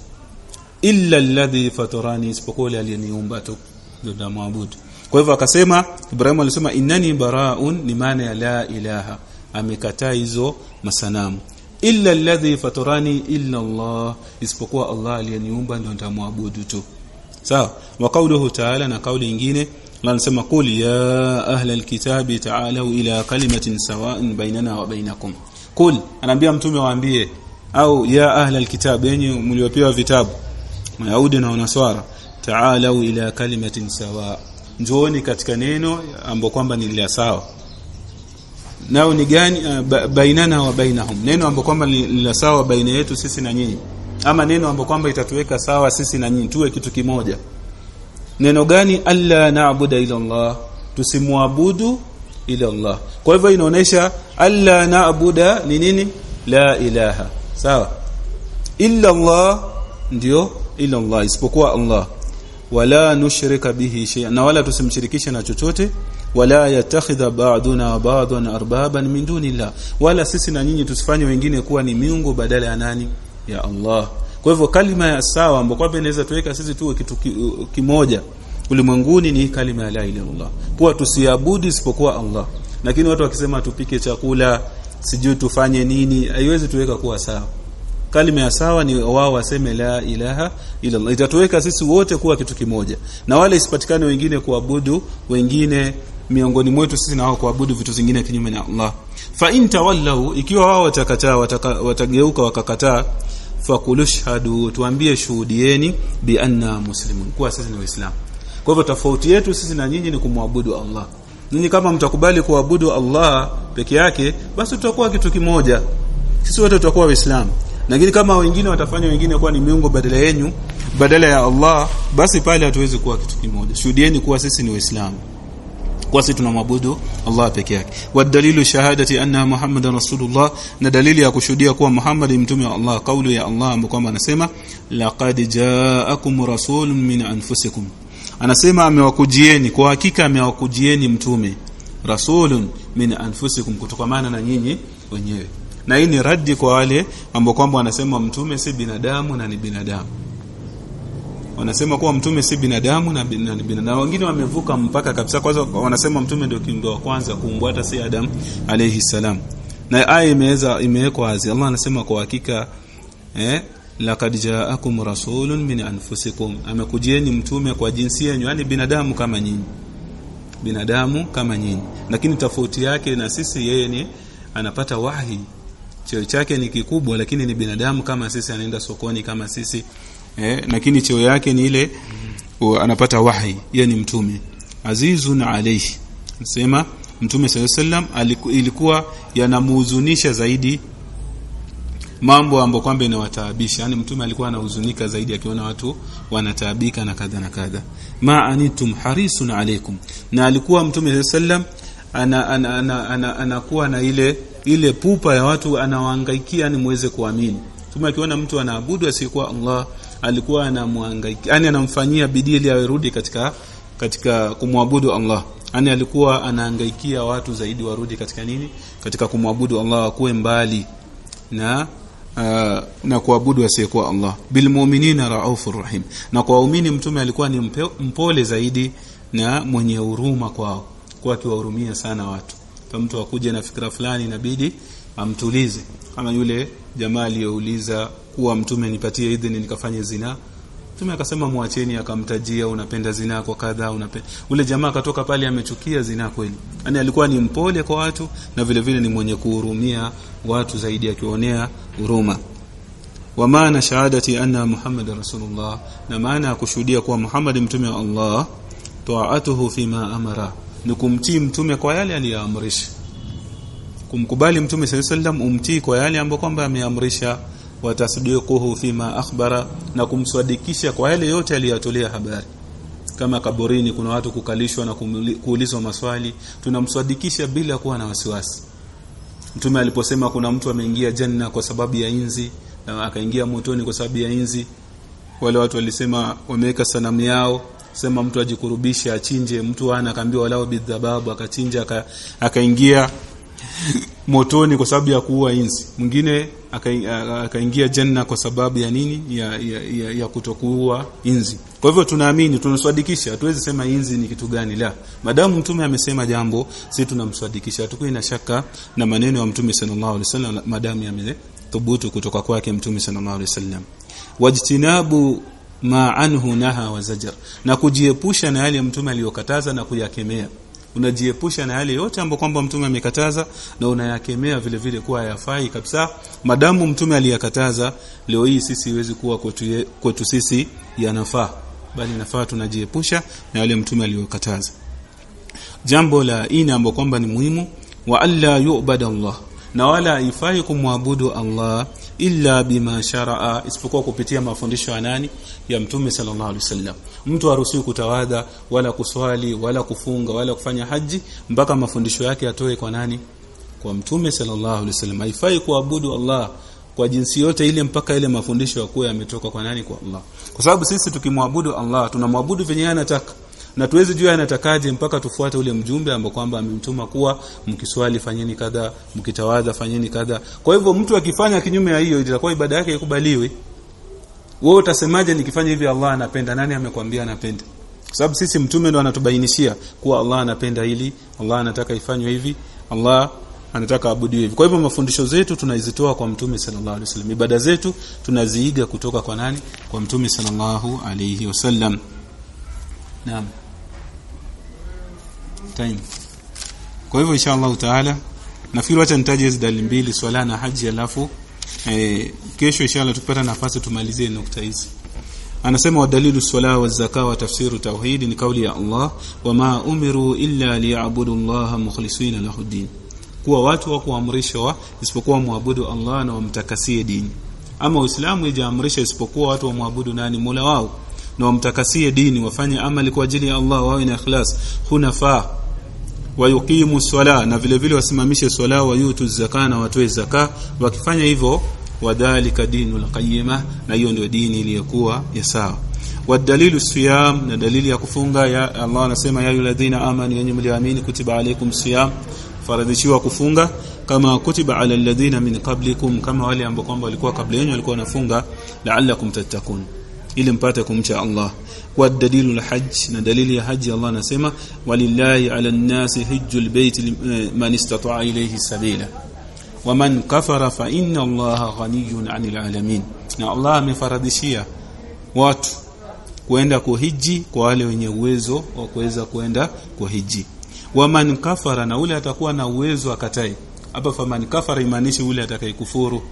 illa alladhi fatarani isipokuwa aliyeniumba tu ndio namwabudu. Kwa hivyo akasema Ibrahim alisema innani bara'un ni maana ya la ilaha. Amekataa hizo masanamu. Illa alladhi fatarani illa Allah isipokuwa Allah aliyeniumba ndio nitamwabudu tu. Sawa? Wa kauluhu ta'ala na kauli nyingine anasema qul ya ahla alkitabi ta'alu ila kalimatin sawa'in bainana wa bainakum qul anaambia mtume waambie au ya ahla alkitab yenye mliopewa vitabu Mayahudi na Wanaswara ta'alu ila kalimatin sawa. Njooni katika neno ambapo kwamba ni la sawa. Nao ni gani uh, bainana wa bainahum? Neno ambapo kwamba ni la sawa baina yetu sisi na nyinyi. Ama neno ambapo kwamba itatuweka sawa sisi na nyinyi tuwe kitu kimoja. Neno gani? Alla na'budu ila Allah. Tusimwabudu ila Allah. Kwa hivyo inaonesha alla na'buda ni nini? La ilaha. Sawa. Illa Allah ndio ila Allah isipokuwa Allah. Wala nushrika bihi shay'an na wala tusimshirikishe na chochote. Wala yatakhidha ba'duna ba'dan arbaban min dunillah wala sisi na nyinyi tusifanye wengine kuwa ni miungu badala ya nani? Ya Allah. Kwa hivyo kalima ya sawa ambayo kwamba inaweza tuweka sisi tuwe kitu kimoja ulimwenguni ni kalima ya la ilaha illallah. Kuwa tusiabudi isipokuwa Allah. Lakini watu wakisema tupike chakula sijui tufanye nini haiwezi tuweka kuwa sawa kalima ya sawa ni wao waseme la ilaha ila Allah. Itatuweka sisi wote kuwa kitu kimoja. Na wale isipatikane wengine kuabudu wengine miongoni mwetu sisi na wao kuabudu vitu vingine kinyume na Allah. Fa in tawallahu ikiwa wao watakataa wataka, watageuka wakakataa fakulushhadu tuambie shuhudieni bi anna muslimun kuwa sisi ni waislamu. Kwa hivyo tofauti yetu sisi na nyinyi ni kumwabudu Allah. Nyinyi kama mtakubali kuabudu Allah peke yake basi tutakuwa kitu kimoja. Sisi wote tutakuwa waislamu lakini kama wengine watafanya wengine kuwa ni miungu badala yenu badala ya Allah basi pale hatuwezi kuwa kitu kimoja. Shuhudieni kuwa sisi ni waislamu. Kwa sisi tunamwabudu Allah peke yake. Wa dalilu shahadati anna muhammadan rasulullah na dalili ya kushuhudia kuwa Muhammad ni mtume wa Allah kauli ya Allah ambapo anasema laqad ja'akum rasulun min anfusikum. Anasema amewakujieni kwa hakika amewakujieni mtume. Rasulun min anfusikum kutokamana na nyinyi wenyewe na hii ni raddi kwa wale ambao kwamba wanasema mtume si binadamu na ni binadamu. Wanasema kuwa mtume si binadamu na binadamu. Na wengine wamevuka mpaka kabisa. Kwanza wanasema mtume ndio kiumbe wa kwanza kuumbwa hata si Adam alayhi salam. Na aya imeweza imewekwa wazi. Allah anasema kwa hakika eh laqad ja'akum rasulun min anfusikum. Amekujieni mtume kwa jinsi yenu yani binadamu kama nyinyi. Binadamu kama nyinyi. Lakini tofauti yake na sisi yeye ni anapata wahi cheo chake ni kikubwa lakini ni binadamu kama sisi anaenda sokoni kama sisi eh, lakini cheo yake ni ile mm. anapata wahi yeye ni mtume. Azizun alayhi. Nasema mtume sallallahu alayhi ilikuwa yanamuhuzunisha zaidi mambo ambayo kwamba inawataabisha. Yani mtume alikuwa anahuzunika zaidi akiona watu wanataabika na kadha na kadha. Ma anitum harisun alaykum. Na alikuwa mtume sallam ana anakuwa ana, ana, ana, ana, ana na ile ile pupa ya watu anawahangaikia ni muweze kuamini. Mtume akiona mtu anaabudu asiyekuwa Allah alikuwa anamhangaikia yani anamfanyia bidii ili arudi katika katika kumwabudu Allah. Yani alikuwa anahangaikia watu zaidi warudi katika nini? Katika kumwabudu Allah wakuwe mbali na uh, na kuabudu asiyekuwa Allah. Bil mu'minina raufur rahim. Na kwa waumini mtume alikuwa ni mpole zaidi na mwenye huruma kwao. Kwa akiwahurumia sana watu kama mtu akuje na fikra fulani inabidi amtulize. Kama yule jamaa aliyouliza kuwa mtume nipatie idhini nikafanye zina mtume akasema muacheni akamtajia unapenda zina kwa kadha unapenda ule jamaa akatoka pale amechukia zina kweli. Yani alikuwa ni mpole kwa watu na vile vile ni mwenye kuhurumia watu zaidi akionea huruma. Wa maana shahadati anna muhammad rasulullah na maana ya kushuhudia kuwa muhammad mtume wa Allah taatuhu fima amara ni kumtii mtume kwa yale aliyoamrisha. Kumkubali mtume sallallahu umtii kwa yale ambayo kwamba ameamrisha. Watasdiquhu fima akhbara na kumswadikisha kwa yale yote aliyotolea habari. Kama kaburini kuna watu kukalishwa na kuulizwa maswali tunamswadikisha bila kuwa na wasiwasi. Mtume aliposema kuna mtu ameingia janna kwa sababu ya inzi na akaingia motoni kwa sababu ya inzi wale watu walisema wameweka sanamu yao sema mtu ajikurubishe achinje. Mtu ana akaambiwa walao bidhababu akachinja akaingia motoni kwa sababu ya kuua inzi mwingine akaingia janna kwa sababu ya nini? Ya, ya, ya, ya kutokuua inzi kwa hivyo tunaamini tunaswadikisha. Hatuwezi sema inzi ni kitu gani la. Madamu mtume amesema jambo sisi tunamswadikisha. Hatukui na shaka na maneno ya mtume sallallahu alaihi wasallam. Madamu yamethubutu kutoka kwake mtume sallallahu alaihi wasallam wajtinabu ma anhu naha wa zajar. Na kujiepusha na yale mtume aliyokataza na kuyakemea. Unajiepusha na yale yote ambayo kwamba mtume amekataza na unayakemea vile vile kuwa hayafai kabisa. Madamu mtume aliyakataza leo hii sisi iwezi kuwa kwetu, kwetu sisi yanafaa. Bali nafaa tunajiepusha na yale mtume aliyokataza. Jambo la ina ambayo kwamba ni muhimu wa alla yu'bada Allah. Na wala ifai kumwabudu Allah illa bima sharaa isipokuwa kupitia mafundisho ya nani? Ya mtume sallallahu alaihi wasallam. Mtu haruhusiwi kutawadha wala kuswali wala kufunga wala kufanya haji mpaka mafundisho yake atoe kwa nani? Kwa mtume sallallahu alaihi wasallam. Haifai kuabudu Allah kwa jinsi yote ile mpaka ile mafundisho yakuwa yametoka kwa nani? Kwa Allah. Kwa sababu sisi tukimwabudu Allah tunamwabudu venye anataka na tuwezi jua anatakaje mpaka tufuate ule mjumbe ambao kwamba amemtuma kuwa mkiswali fanyeni kadha mkitawadha fanyeni kadha. Kwa hivyo mtu akifanya kinyume ya hiyo itakuwa ibada yake ikubaliwi wewe utasemaje nikifanya hivi Allah anapenda? Nani amekwambia anapenda? Kwa sababu sisi mtume ndo anatubainishia kuwa Allah anapenda hili Allah anataka ifanywe hivi Allah anataka abudiwe hivi. Kwa hivyo mafundisho zetu tunazitoa kwa mtume sallallahu alaihi wasallam. Ibada zetu tunaziiga kutoka kwa nani? Kwa mtume sallallahu alaihi wasallam. Naam time. Kwa hivyo insha Allah taala nafikiri acha nitaje hizo dalili mbili swala na haji alafu eh, kesho inshallah tukipata nafasi tumalizie nukta hizi. Anasema wadalilu swala wa zaka wa tafsiru tauhid ni kauli ya Allah wama umiru illa liya'budu Allah mukhlisina lahu din. Kuwa watu wa kuamrishwa isipokuwa muabudu Allah na wamtakasie dini. Ama Uislamu ijaamrisha isipokuwa watu wamwabudu nani? Mola wao. Na wamtakasie dini wafanye amali kwa ajili ya Allah wawe na ikhlas. Hunafaa wayuqimu swala na vile vile wasimamishe swala wayutu zaka na watoe zaka. Wakifanya hivyo wadhalika dinul qayyima na hiyo ndio dini iliyokuwa ya sawa. Wadalilu siyam na dalili ya kufunga ya Allah anasema ya ayyuhalladhina amanu yenye mliamini kutiba alaykum siyam. Faradhishiwa kufunga kama kutiba ala alladhina min qablikum kama wale ambao kwamba walikuwa kabla yenu walikuwa wanafunga la'allakum tattaqun ili mpate kumcha Allah wa dalilu alhajj na dalili ya haji Allah anasema walillahi ala an-nasi hajjul bayt man istata'a ilayhi sabila. Waman kafara fa inna Allaha ghaniyun 'anil 'alamin. Na Allah amefaradishia watu kuenda kuhiji kwa wale wenye uwezo wa kuweza kuenda kuhiji. Waman kafara na ule atakuwa na uwezo akatai. Hapa faman kafara imaanishi ule atakayekufuru.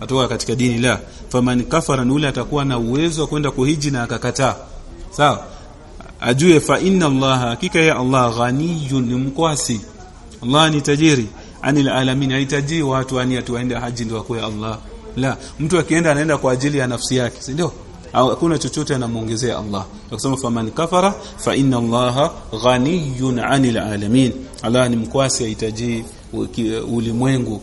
Atoka katika dini la faman kafara ni ule atakuwa na uwezo wa kwenda kuhiji na akakataa sawa? Ajue fa inna Allah hakika ya Allah ghaniyun ni mkwasi. Allah ni tajiri. Anil alamin aitaji watu ani atuende haji ndio kwa Allah. La mtu akienda anaenda kwa ajili ya nafsi yake si ndio? Hakuna chochote anamuongezea Allah. Tukisema faman kafara fa inna Allah ghaniyun anil alamin. Allah ni mkwasi aitaji ulimwengu.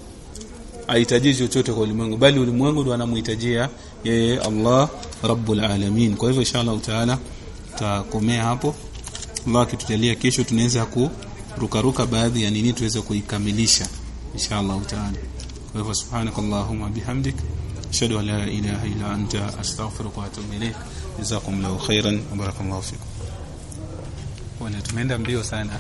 Hahitaji chochote kwa ulimwengu bali ulimwengu ndio anamhitajia yeye Allah rabbul alamin. Kwa hivyo inshallah taala tutakomea hapo. Allah akitujalia kesho tunaweza kurukaruka baadhi ya nini tuweze kuikamilisha inshallah taala. Kwa hivyo subhanakallahumma bihamdik ashhadu an la ilaha illa anta astaghfiruka wa atubu ilayk. Jazakumullahu khairan wa barakallahu fikum. Wana tumeenda mbio sana